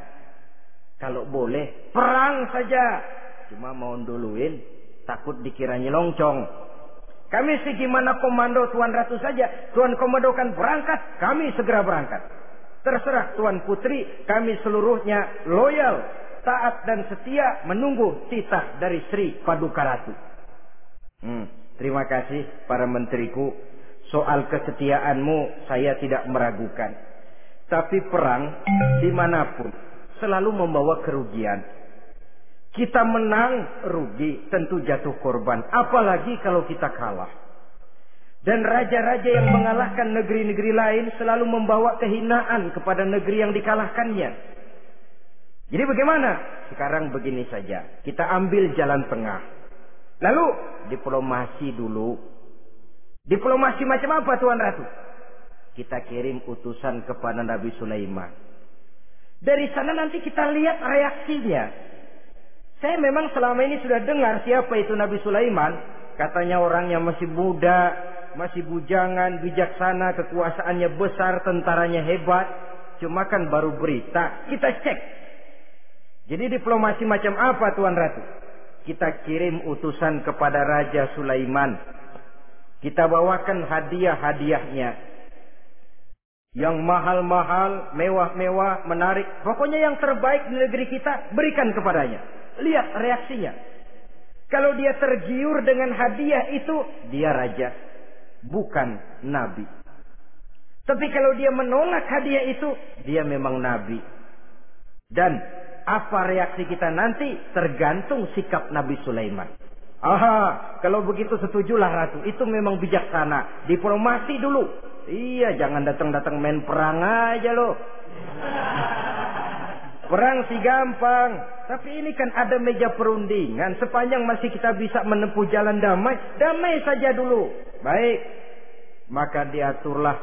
kalau boleh perang saja. Cuma mau duluin takut dikiranya longcong. Kami sih gimana komando Tuan Ratu saja. Tuan Komando kan berangkat, kami segera berangkat. Terserah Tuan Putri, kami seluruhnya loyal, taat dan setia menunggu titah dari Sri Paduka Ratu. Hmm, terima kasih para menteriku. Soal kesetiaanmu saya tidak meragukan. Tapi perang di mana pun selalu membawa kerugian. Kita menang rugi tentu jatuh korban. Apalagi kalau kita kalah. Dan raja-raja yang mengalahkan negeri-negeri lain selalu membawa kehinaan kepada negeri yang dikalahkannya. Jadi bagaimana? Sekarang begini saja. Kita ambil jalan tengah. Lalu diplomasi dulu. Diplomasi macam apa Tuan Ratu? Kita kirim utusan kepada Nabi Sulaiman. Dari sana nanti kita lihat reaksinya. Saya memang selama ini sudah dengar siapa itu Nabi Sulaiman. Katanya orang yang masih muda, masih bujangan, bijaksana, kekuasaannya besar, tentaranya hebat. Cuma kan baru berita, kita cek. Jadi diplomasi macam apa Tuan Ratu? Kita kirim utusan kepada Raja Sulaiman. Kita bawakan hadiah-hadiahnya. Yang mahal-mahal, mewah-mewah, menarik. Pokoknya yang terbaik di negeri kita, berikan kepadanya. Lihat reaksinya. Kalau dia tergiur dengan hadiah itu, dia raja bukan nabi. Tapi kalau dia menolak hadiah itu, dia memang nabi. Dan apa reaksi kita nanti tergantung sikap Nabi Sulaiman. Aha, kalau begitu setujulah ratu. Itu memang bijaksana. Diplomasi dulu. Iya, jangan datang-datang main perang aja loh. Perang sih gampang. Tapi ini kan ada meja perundingan. Sepanjang masih kita bisa menempuh jalan damai. Damai saja dulu. Baik. Maka diaturlah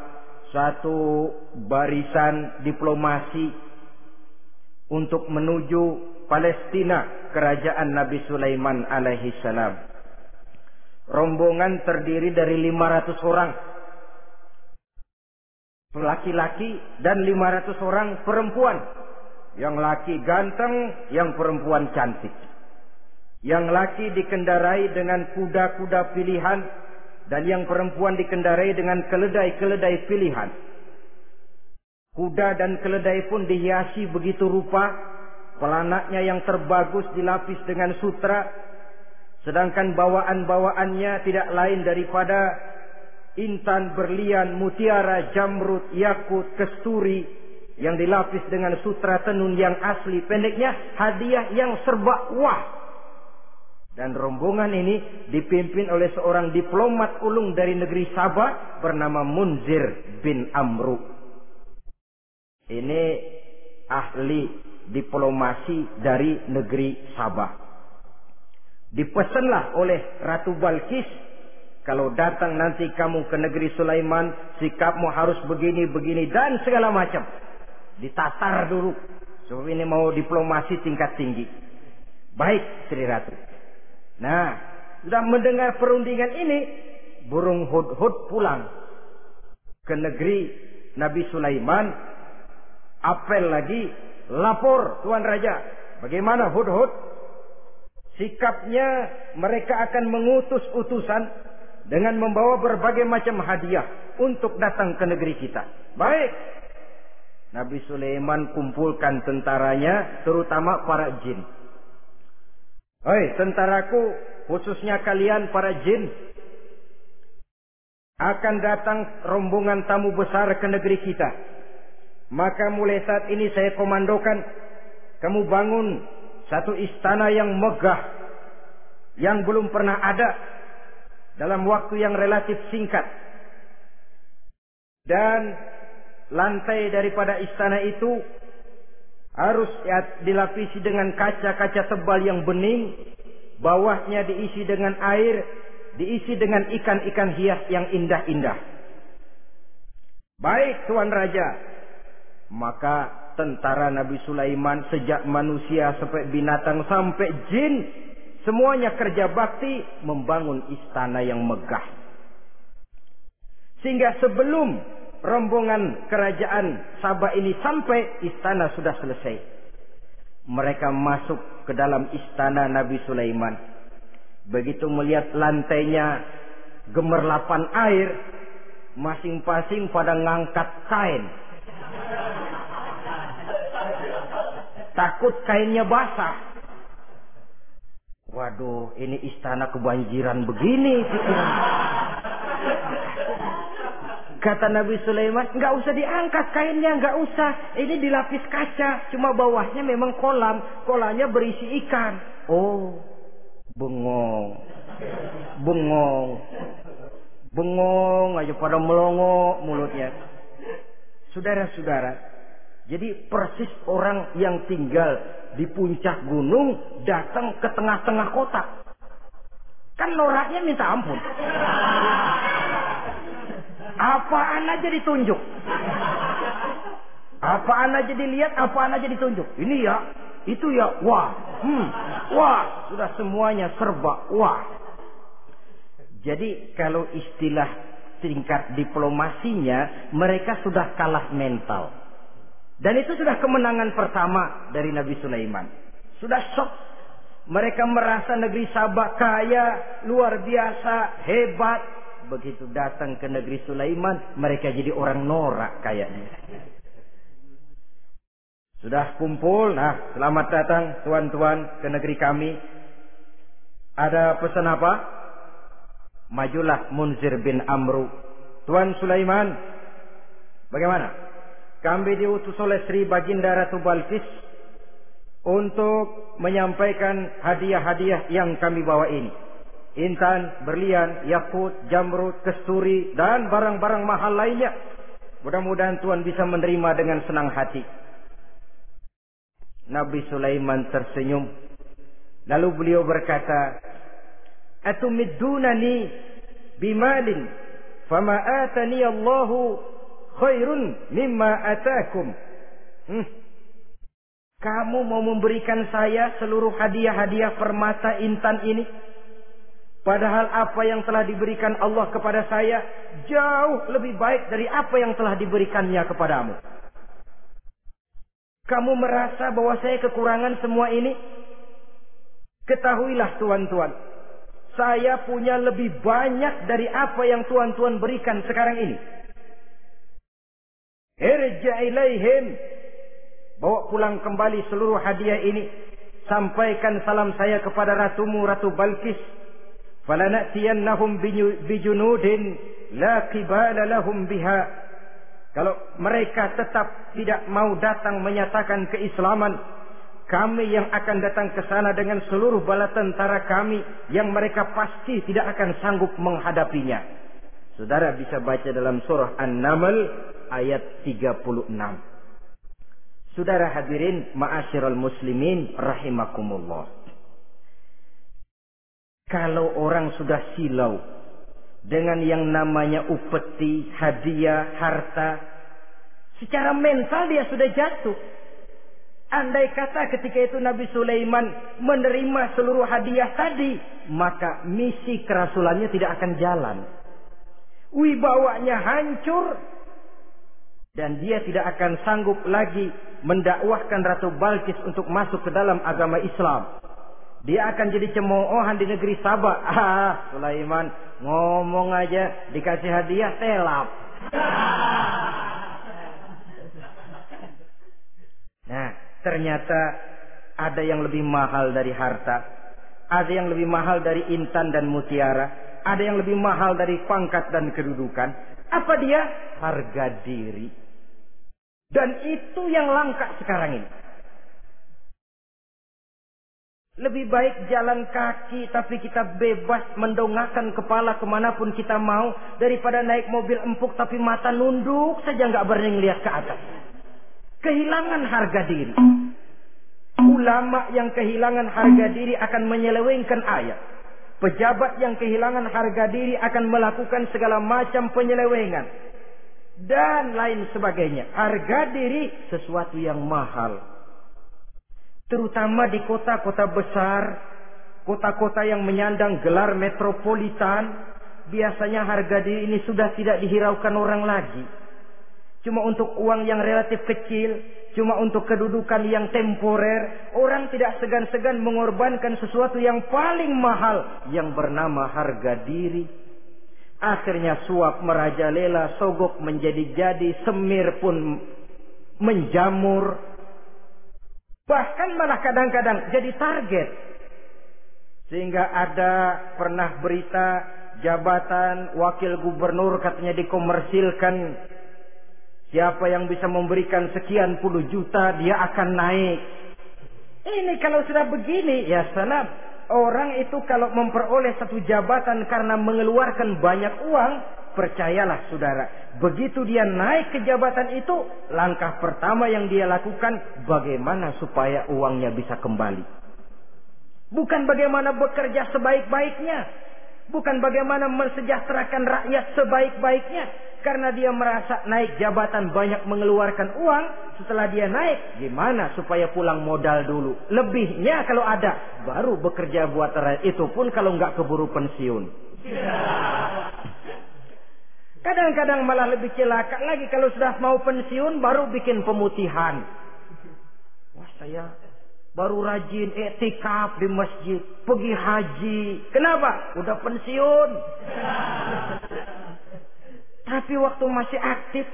satu barisan diplomasi untuk menuju Palestina kerajaan Nabi Sulaiman alaihi salam. Rombongan terdiri dari 500 orang laki-laki dan 500 orang perempuan. Yang laki ganteng, yang perempuan cantik. Yang laki dikendarai dengan kuda-kuda pilihan dan yang perempuan dikendarai dengan keledai-keledai pilihan. Kuda dan keledai pun dihiasi begitu rupa, pelanaknya yang terbagus dilapis dengan sutra, sedangkan bawaan-bawaannya tidak lain daripada intan, berlian, mutiara, jamrut, yakut, kesturi yang dilapis dengan sutra tenun yang asli. Pendeknya hadiah yang serba wah dan rombongan ini dipimpin oleh seorang diplomat ulung dari negeri Sabah bernama Munzir bin Amru. Ini ahli diplomasi dari negeri Sabah. Dipesanlah oleh Ratu Balkis, kalau datang nanti kamu ke negeri Sulaiman, sikapmu harus begini, begini, dan segala macam. Ditatar dulu. Sebab ini mau diplomasi tingkat tinggi. Baik, Sri Ratu. Nah, sudah mendengar perundingan ini, burung hud-hud pulang ke negeri Nabi Sulaiman. Apel lagi, lapor Tuan Raja. Bagaimana hud-hud? sikapnya mereka akan mengutus utusan dengan membawa berbagai macam hadiah untuk datang ke negeri kita. Baik. Nabi Sulaiman kumpulkan tentaranya terutama para jin. Hei tentaraku khususnya kalian para jin akan datang rombongan tamu besar ke negeri kita. Maka mulai saat ini saya komandokan kamu bangun satu istana yang megah yang belum pernah ada dalam waktu yang relatif singkat. Dan lantai daripada istana itu harus dilapisi dengan kaca-kaca tebal yang bening, bawahnya diisi dengan air, diisi dengan ikan-ikan hias yang indah-indah. Baik Tuan Raja, maka tentara Nabi Sulaiman sejak manusia sampai binatang sampai jin semuanya kerja bakti membangun istana yang megah. Sehingga sebelum rombongan kerajaan Sabah ini sampai istana sudah selesai. Mereka masuk ke dalam istana Nabi Sulaiman. Begitu melihat lantainya gemerlapan air, masing-masing pada ngangkat kain. Takut kainnya basah. Waduh, ini istana kebanjiran begini pikiran. Kata Nabi Sulaiman, nggak usah diangkat kainnya, nggak usah. Ini dilapis kaca, cuma bawahnya memang kolam. Kolamnya berisi ikan. Oh, bengong, bengong, bengong aja pada melongo mulutnya. Saudara-saudara, jadi persis orang yang tinggal di puncak gunung datang ke tengah-tengah kota. Kan noraknya minta ampun. Apaan aja ditunjuk. Apaan aja dilihat, apaan aja ditunjuk. Ini ya, itu ya, wah, hmm, wah, sudah semuanya serba, wah. Jadi kalau istilah tingkat diplomasinya, mereka sudah kalah mental. Dan itu sudah kemenangan pertama dari Nabi Sulaiman. Sudah shock. Mereka merasa negeri Sabah kaya, luar biasa, hebat, begitu datang ke negeri Sulaiman, mereka jadi orang norak kayaknya. Sudah kumpul, nah selamat datang tuan-tuan ke negeri kami. Ada pesan apa? Majulah Munzir bin Amru. Tuan Sulaiman, bagaimana? Kami diutus oleh Sri Baginda Ratu Balkis untuk menyampaikan hadiah-hadiah yang kami bawa ini intan, berlian, yakut, jamrut, kesturi, dan barang-barang mahal lainnya. Mudah-mudahan Tuhan bisa menerima dengan senang hati. Nabi Sulaiman tersenyum. Lalu beliau berkata, Atumiddunani bimalin, fama atani Allahu khairun mimma atakum. Hmm. Kamu mau memberikan saya seluruh hadiah-hadiah permata intan ini? Padahal apa yang telah diberikan Allah kepada saya jauh lebih baik dari apa yang telah diberikannya kepadamu. Kamu merasa bahwa saya kekurangan semua ini? Ketahuilah tuan-tuan, saya punya lebih banyak dari apa yang tuan-tuan berikan sekarang ini. Irja ilaihim. Bawa pulang kembali seluruh hadiah ini. Sampaikan salam saya kepada ratumu, Ratu Balkis falanatiyannahum bijunudin la qibala lahum biha kalau mereka tetap tidak mau datang menyatakan keislaman kami yang akan datang ke sana dengan seluruh bala tentara kami yang mereka pasti tidak akan sanggup menghadapinya. Saudara bisa baca dalam surah An-Naml ayat 36. Saudara hadirin ma'asyiral muslimin rahimakumullah. Kalau orang sudah silau dengan yang namanya upeti, hadiah, harta, secara mental dia sudah jatuh. Andai kata ketika itu Nabi Sulaiman menerima seluruh hadiah tadi, maka misi kerasulannya tidak akan jalan. Wibawanya hancur dan dia tidak akan sanggup lagi mendakwahkan Ratu Balkis untuk masuk ke dalam agama Islam. Dia akan jadi cemoohan di negeri Sabah. Ah, Sulaiman ngomong aja dikasih hadiah telap. Nah, ternyata ada yang lebih mahal dari harta. Ada yang lebih mahal dari intan dan mutiara. Ada yang lebih mahal dari pangkat dan kedudukan. Apa dia? Harga diri. Dan itu yang langka sekarang ini. Lebih baik jalan kaki tapi kita bebas mendongakkan kepala ke mana pun kita mau. Daripada naik mobil empuk tapi mata nunduk saja nggak berani lihat ke atas. Kehilangan harga diri. Ulama yang kehilangan harga diri akan menyelewengkan ayat. Pejabat yang kehilangan harga diri akan melakukan segala macam penyelewengan. Dan lain sebagainya. Harga diri sesuatu yang mahal. Terutama di kota-kota besar. Kota-kota yang menyandang gelar metropolitan. Biasanya harga diri ini sudah tidak dihiraukan orang lagi. Cuma untuk uang yang relatif kecil cuma untuk kedudukan yang temporer, orang tidak segan-segan mengorbankan sesuatu yang paling mahal yang bernama harga diri. Akhirnya suap merajalela, sogok menjadi-jadi, semir pun menjamur. Bahkan malah kadang-kadang jadi target. Sehingga ada pernah berita jabatan wakil gubernur katanya dikomersilkan Siapa yang bisa memberikan sekian puluh juta, dia akan naik. Ini kalau sudah begini, ya salam. Orang itu kalau memperoleh satu jabatan karena mengeluarkan banyak uang, percayalah saudara. Begitu dia naik ke jabatan itu, langkah pertama yang dia lakukan, bagaimana supaya uangnya bisa kembali. Bukan bagaimana bekerja sebaik-baiknya. Bukan bagaimana mensejahterakan rakyat sebaik-baiknya karena dia merasa naik jabatan banyak mengeluarkan uang, setelah dia naik, gimana supaya pulang modal dulu? Lebihnya kalau ada, baru bekerja buat rakyat. Itu pun kalau nggak keburu pensiun. Kadang-kadang malah lebih celaka lagi kalau sudah mau pensiun baru bikin pemutihan. Wah saya baru rajin etikaf di masjid, pergi haji. Kenapa? Udah pensiun. Tapi waktu masih aktif,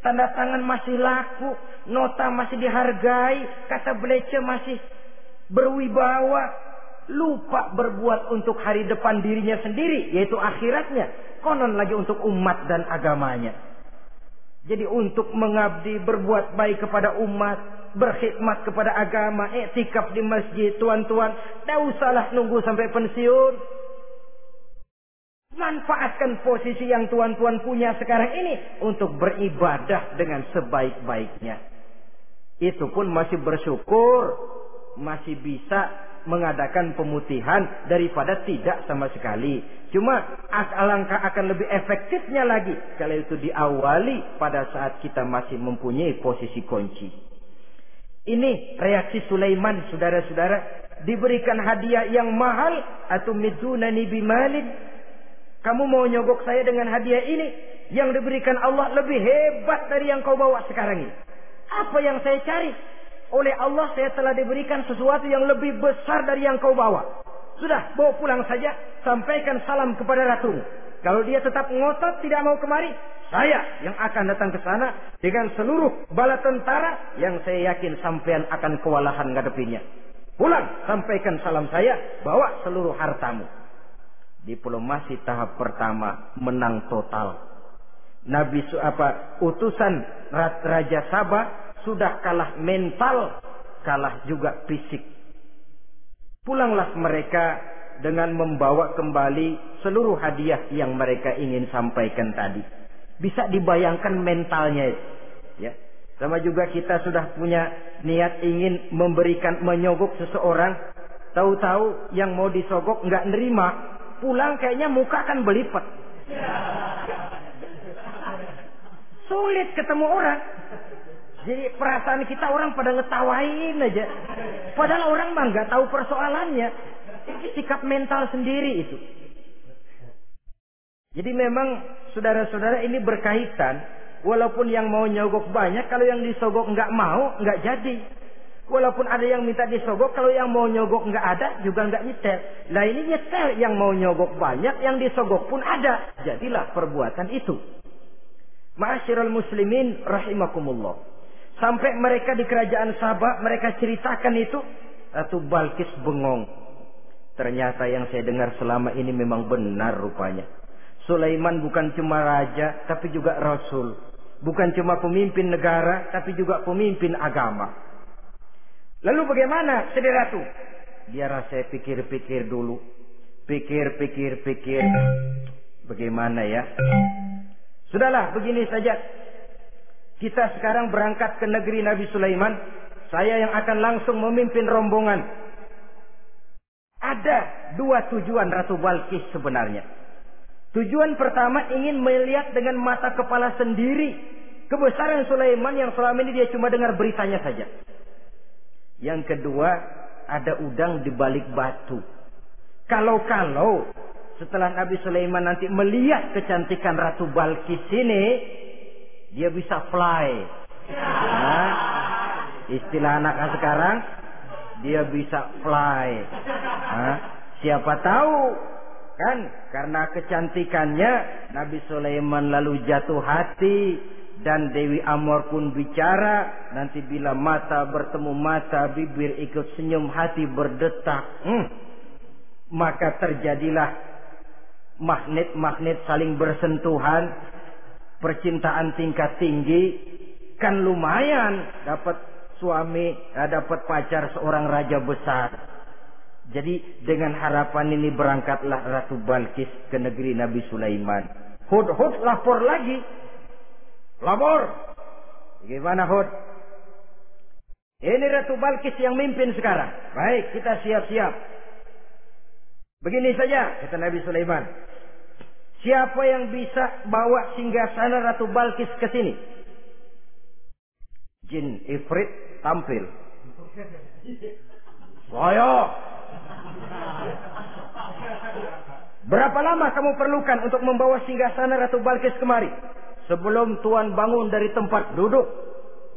tanda tangan masih laku, nota masih dihargai, kata belece masih berwibawa, lupa berbuat untuk hari depan dirinya sendiri, yaitu akhiratnya. Konon lagi untuk umat dan agamanya. Jadi untuk mengabdi, berbuat baik kepada umat, berkhidmat kepada agama, etikaf di masjid, tuan-tuan, tidak usahlah nunggu sampai pensiun. Manfaatkan posisi yang tuan-tuan punya sekarang ini untuk beribadah dengan sebaik-baiknya. Itu pun masih bersyukur, masih bisa mengadakan pemutihan daripada tidak sama sekali. Cuma alangkah akan lebih efektifnya lagi kalau itu diawali pada saat kita masih mempunyai posisi kunci. Ini reaksi Sulaiman, saudara-saudara. Diberikan hadiah yang mahal atau midunani bimalin kamu mau nyogok saya dengan hadiah ini yang diberikan Allah lebih hebat dari yang kau bawa sekarang ini. Apa yang saya cari? Oleh Allah saya telah diberikan sesuatu yang lebih besar dari yang kau bawa. Sudah, bawa pulang saja, sampaikan salam kepada ratu. Kalau dia tetap ngotot tidak mau kemari, saya yang akan datang ke sana dengan seluruh bala tentara yang saya yakin sampean akan kewalahan ngadepinnya. Pulang, sampaikan salam saya, bawa seluruh hartamu. Diplomasi tahap pertama menang total. Nabi apa utusan Raja Sabah sudah kalah mental, kalah juga fisik. Pulanglah mereka dengan membawa kembali seluruh hadiah yang mereka ingin sampaikan tadi. Bisa dibayangkan mentalnya ya. Sama juga kita sudah punya niat ingin memberikan menyogok seseorang, tahu-tahu yang mau disogok nggak nerima, pulang kayaknya muka kan belipat. Sulit ketemu orang. Jadi perasaan kita orang pada ngetawain aja. Padahal orang mah nggak tahu persoalannya. Sikap mental sendiri itu. Jadi memang saudara-saudara ini berkaitan. Walaupun yang mau nyogok banyak, kalau yang disogok nggak mau, nggak jadi. Walaupun ada yang minta disogok, kalau yang mau nyogok nggak ada, juga nggak nyetel. Nah ini nyetel, yang mau nyogok banyak, yang disogok pun ada. Jadilah perbuatan itu. Ma'asyiral muslimin rahimakumullah. Sampai mereka di kerajaan Sabah, mereka ceritakan itu. Ratu Balkis bengong. Ternyata yang saya dengar selama ini memang benar rupanya. Sulaiman bukan cuma raja, tapi juga rasul. Bukan cuma pemimpin negara, tapi juga pemimpin agama. Lalu bagaimana sedih ratu? Biar saya pikir-pikir dulu. Pikir, pikir, pikir. Bagaimana ya? Sudahlah, begini saja. Kita sekarang berangkat ke negeri Nabi Sulaiman. Saya yang akan langsung memimpin rombongan. Ada dua tujuan Ratu Balkis sebenarnya. Tujuan pertama ingin melihat dengan mata kepala sendiri kebesaran Sulaiman yang selama ini dia cuma dengar beritanya saja. Yang kedua, ada udang di balik batu. Kalau-kalau setelah Nabi Sulaiman nanti melihat kecantikan Ratu Balkis ini, dia bisa fly. Nah, istilah anak sekarang, dia bisa fly. Nah, siapa tahu kan karena kecantikannya Nabi Sulaiman lalu jatuh hati dan Dewi Amor pun bicara. Nanti bila mata bertemu mata, bibir ikut senyum, hati berdetak. Hmm. Maka terjadilah magnet-magnet saling bersentuhan. Percintaan tingkat tinggi. Kan lumayan dapat suami, eh, dapat pacar seorang raja besar. Jadi dengan harapan ini berangkatlah Ratu Balkis ke negeri Nabi Sulaiman. Hud-hud lapor lagi Lapor. Gimana Hud? Ini Ratu Balkis yang mimpin sekarang. Baik, kita siap-siap. Begini saja, kata Nabi Sulaiman. Siapa yang bisa bawa singgasana Ratu Balkis ke sini? Jin Ifrit tampil. Saya. Berapa lama kamu perlukan untuk membawa singgasana Ratu Balkis kemari? Sebelum Tuan bangun dari tempat duduk,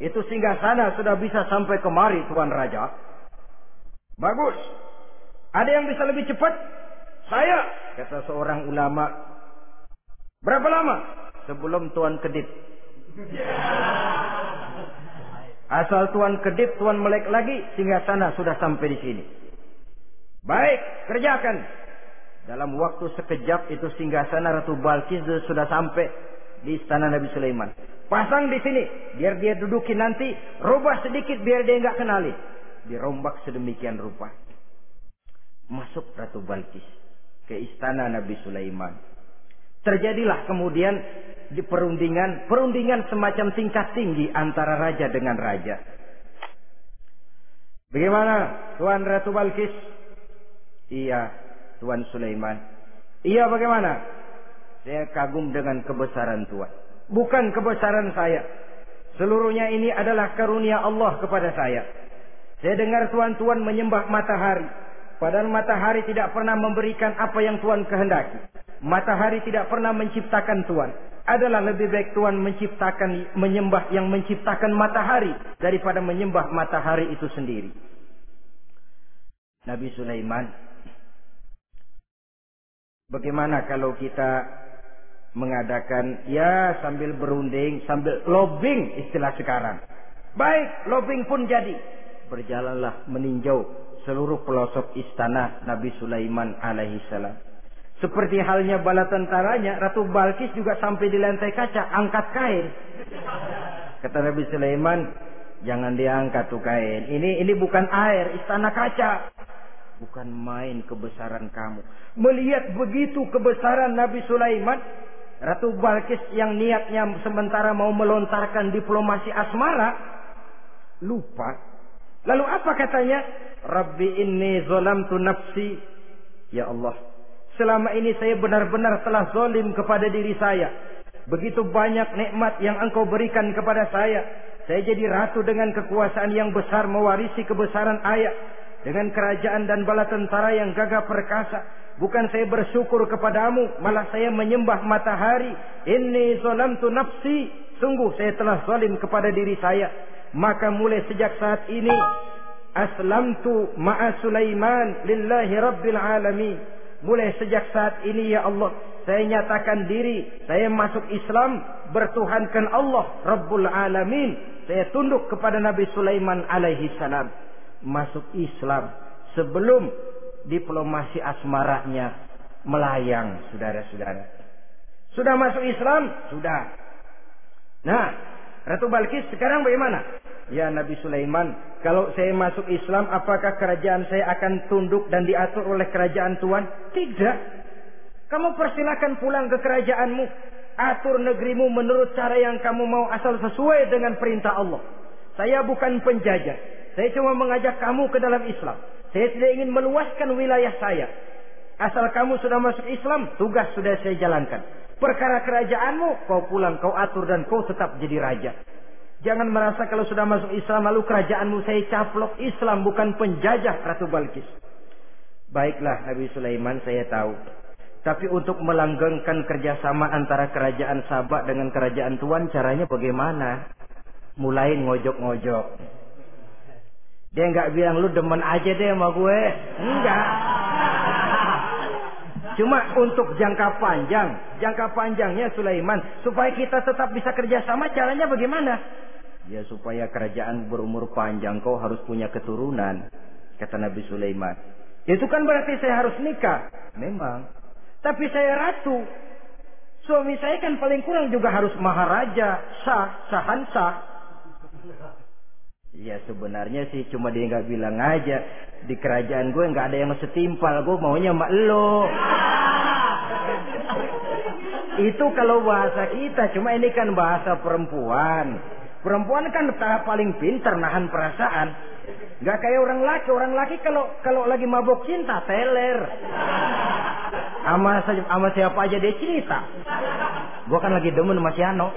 itu singgah sana sudah bisa sampai kemari Tuan Raja. Bagus. Ada yang bisa lebih cepat? Saya, kata seorang ulama. Berapa lama? Sebelum Tuan kedip. Asal Tuan kedip, Tuan melek lagi, singgah sana sudah sampai di sini. Baik, kerjakan. Dalam waktu sekejap itu singgah sana Ratu Balkis sudah sampai di istana Nabi Sulaiman. Pasang di sini, biar dia dudukin nanti, rubah sedikit biar dia nggak kenali. Dirombak sedemikian rupa. Masuk Ratu Balkis ke istana Nabi Sulaiman. Terjadilah kemudian di perundingan, perundingan semacam tingkat tinggi antara raja dengan raja. Bagaimana Tuan Ratu Balkis? Iya, Tuan Sulaiman. Iya bagaimana? Saya kagum dengan kebesaran Tuhan. Bukan kebesaran saya. Seluruhnya ini adalah karunia Allah kepada saya. Saya dengar tuan-tuan menyembah matahari. Padahal matahari tidak pernah memberikan apa yang Tuhan kehendaki. Matahari tidak pernah menciptakan Tuhan. Adalah lebih baik Tuhan menciptakan menyembah yang menciptakan matahari daripada menyembah matahari itu sendiri. Nabi Sulaiman, bagaimana kalau kita mengadakan ya sambil berunding, sambil lobbying istilah sekarang. Baik, lobbying pun jadi. Berjalanlah meninjau seluruh pelosok istana Nabi Sulaiman alaihi salam. Seperti halnya bala tentaranya, Ratu Balkis juga sampai di lantai kaca, angkat kain. Kata Nabi Sulaiman, jangan diangkat tuh kain. Ini ini bukan air, istana kaca. Bukan main kebesaran kamu. Melihat begitu kebesaran Nabi Sulaiman, Ratu Balkis yang niatnya sementara mau melontarkan diplomasi asmara, lupa. Lalu apa katanya? Rabbi inni tu nafsi. Ya Allah, selama ini saya benar-benar telah zolim kepada diri saya. Begitu banyak nikmat yang engkau berikan kepada saya. Saya jadi ratu dengan kekuasaan yang besar mewarisi kebesaran ayah. Dengan kerajaan dan bala tentara yang gagah perkasa Bukan saya bersyukur kepadamu, malah saya menyembah matahari. Inni tu nafsi. Sungguh saya telah zalim kepada diri saya. Maka mulai sejak saat ini, aslamtu ma'a Sulaiman lillahi rabbil alamin. Mulai sejak saat ini ya Allah, saya nyatakan diri, saya masuk Islam, bertuhankan Allah Rabbul Alamin. Saya tunduk kepada Nabi Sulaiman alaihi salam. Masuk Islam sebelum diplomasi asmaranya melayang, saudara-saudara. Sudah masuk Islam? Sudah. Nah, Ratu Balkis sekarang bagaimana? Ya Nabi Sulaiman, kalau saya masuk Islam, apakah kerajaan saya akan tunduk dan diatur oleh kerajaan Tuhan? Tidak. Kamu persilakan pulang ke kerajaanmu. Atur negerimu menurut cara yang kamu mau asal sesuai dengan perintah Allah. Saya bukan penjajah. Saya cuma mengajak kamu ke dalam Islam. Saya tidak ingin meluaskan wilayah saya. Asal kamu sudah masuk Islam, tugas sudah saya jalankan. Perkara kerajaanmu, kau pulang, kau atur dan kau tetap jadi raja. Jangan merasa kalau sudah masuk Islam lalu kerajaanmu saya caplok. Islam bukan penjajah Ratu Balkis. Baiklah Nabi Sulaiman saya tahu. Tapi untuk melanggengkan kerjasama antara kerajaan Sabak dengan kerajaan Tuan caranya bagaimana? Mulai ngojok-ngojok. Dia nggak bilang lu demen aja deh sama gue. Enggak. Cuma untuk jangka panjang, jangka panjangnya Sulaiman supaya kita tetap bisa kerjasama caranya bagaimana? Ya supaya kerajaan berumur panjang kau harus punya keturunan. Kata Nabi Sulaiman. Itu kan berarti saya harus nikah. Memang. Tapi saya ratu. Suami saya kan paling kurang juga harus maharaja, sah, sahan sah. Ya sebenarnya sih cuma dia nggak bilang aja di kerajaan gue nggak ada yang setimpal gue maunya mak lo. Itu kalau bahasa kita cuma ini kan bahasa perempuan. Perempuan kan paling pintar nahan perasaan. Gak kayak orang laki. Orang laki kalau kalau lagi mabuk cinta teler. Ama ama siapa aja dia cerita. Gua kan lagi demen sama si Ano.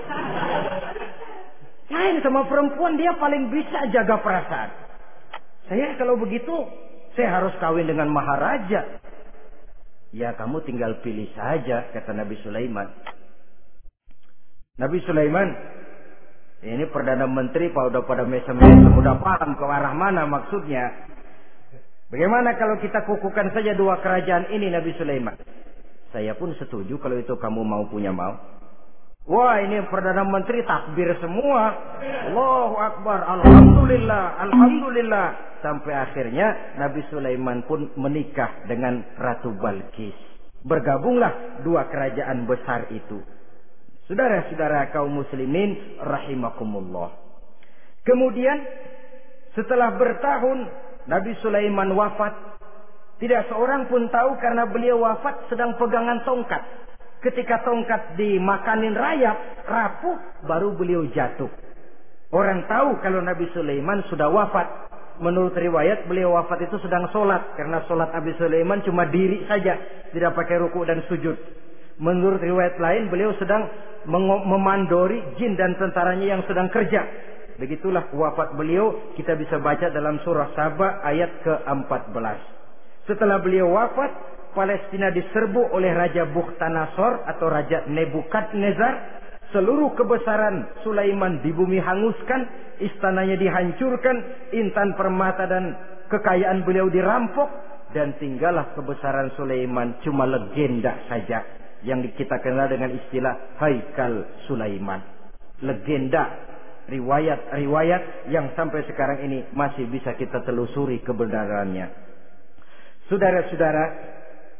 Lain sama perempuan dia paling bisa jaga perasaan. Saya kalau begitu saya harus kawin dengan maharaja. Ya kamu tinggal pilih saja kata Nabi Sulaiman. Nabi Sulaiman ini Perdana Menteri Pak udah pada mesem-mesem udah paham ke arah mana maksudnya. Bagaimana kalau kita kukuhkan saja dua kerajaan ini Nabi Sulaiman? Saya pun setuju kalau itu kamu mau punya mau. Wah ini Perdana Menteri takbir semua. Allahu Akbar. Alhamdulillah. Alhamdulillah. Sampai akhirnya Nabi Sulaiman pun menikah dengan Ratu Balkis. Bergabunglah dua kerajaan besar itu. Saudara-saudara kaum muslimin rahimakumullah. Kemudian setelah bertahun Nabi Sulaiman wafat. Tidak seorang pun tahu karena beliau wafat sedang pegangan tongkat. Ketika tongkat dimakanin rayap, rapuh, baru beliau jatuh. Orang tahu kalau Nabi Sulaiman sudah wafat. Menurut riwayat beliau wafat itu sedang sholat. Karena sholat Nabi Sulaiman cuma diri saja. Tidak pakai ruku dan sujud. Menurut riwayat lain beliau sedang memandori jin dan tentaranya yang sedang kerja. Begitulah wafat beliau kita bisa baca dalam surah Saba ayat ke-14. Setelah beliau wafat, Palestina diserbu oleh Raja Bukhtanasor atau Raja Nebukadnezar. Seluruh kebesaran Sulaiman di bumi hanguskan, istananya dihancurkan, intan permata dan kekayaan beliau dirampok, dan tinggallah kebesaran Sulaiman cuma legenda saja yang kita kenal dengan istilah Haikal Sulaiman. Legenda, riwayat-riwayat yang sampai sekarang ini masih bisa kita telusuri kebenarannya. Saudara-saudara,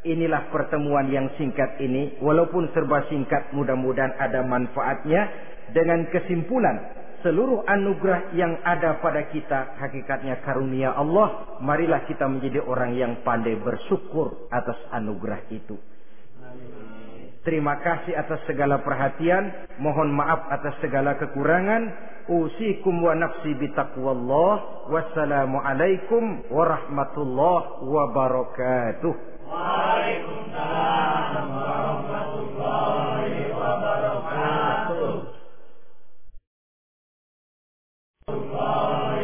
inilah pertemuan yang singkat ini. Walaupun serba singkat, mudah-mudahan ada manfaatnya. Dengan kesimpulan, seluruh anugerah yang ada pada kita hakikatnya karunia Allah. Marilah kita menjadi orang yang pandai bersyukur atas anugerah itu. Terima kasih atas segala perhatian. Mohon maaf atas segala kekurangan. Usikum wa nafsi bitaqwallah. Wassalamualaikum warahmatullahi wabarakatuh. Waalaikumsalam warahmatullahi wabarakatuh. Warahmatullahi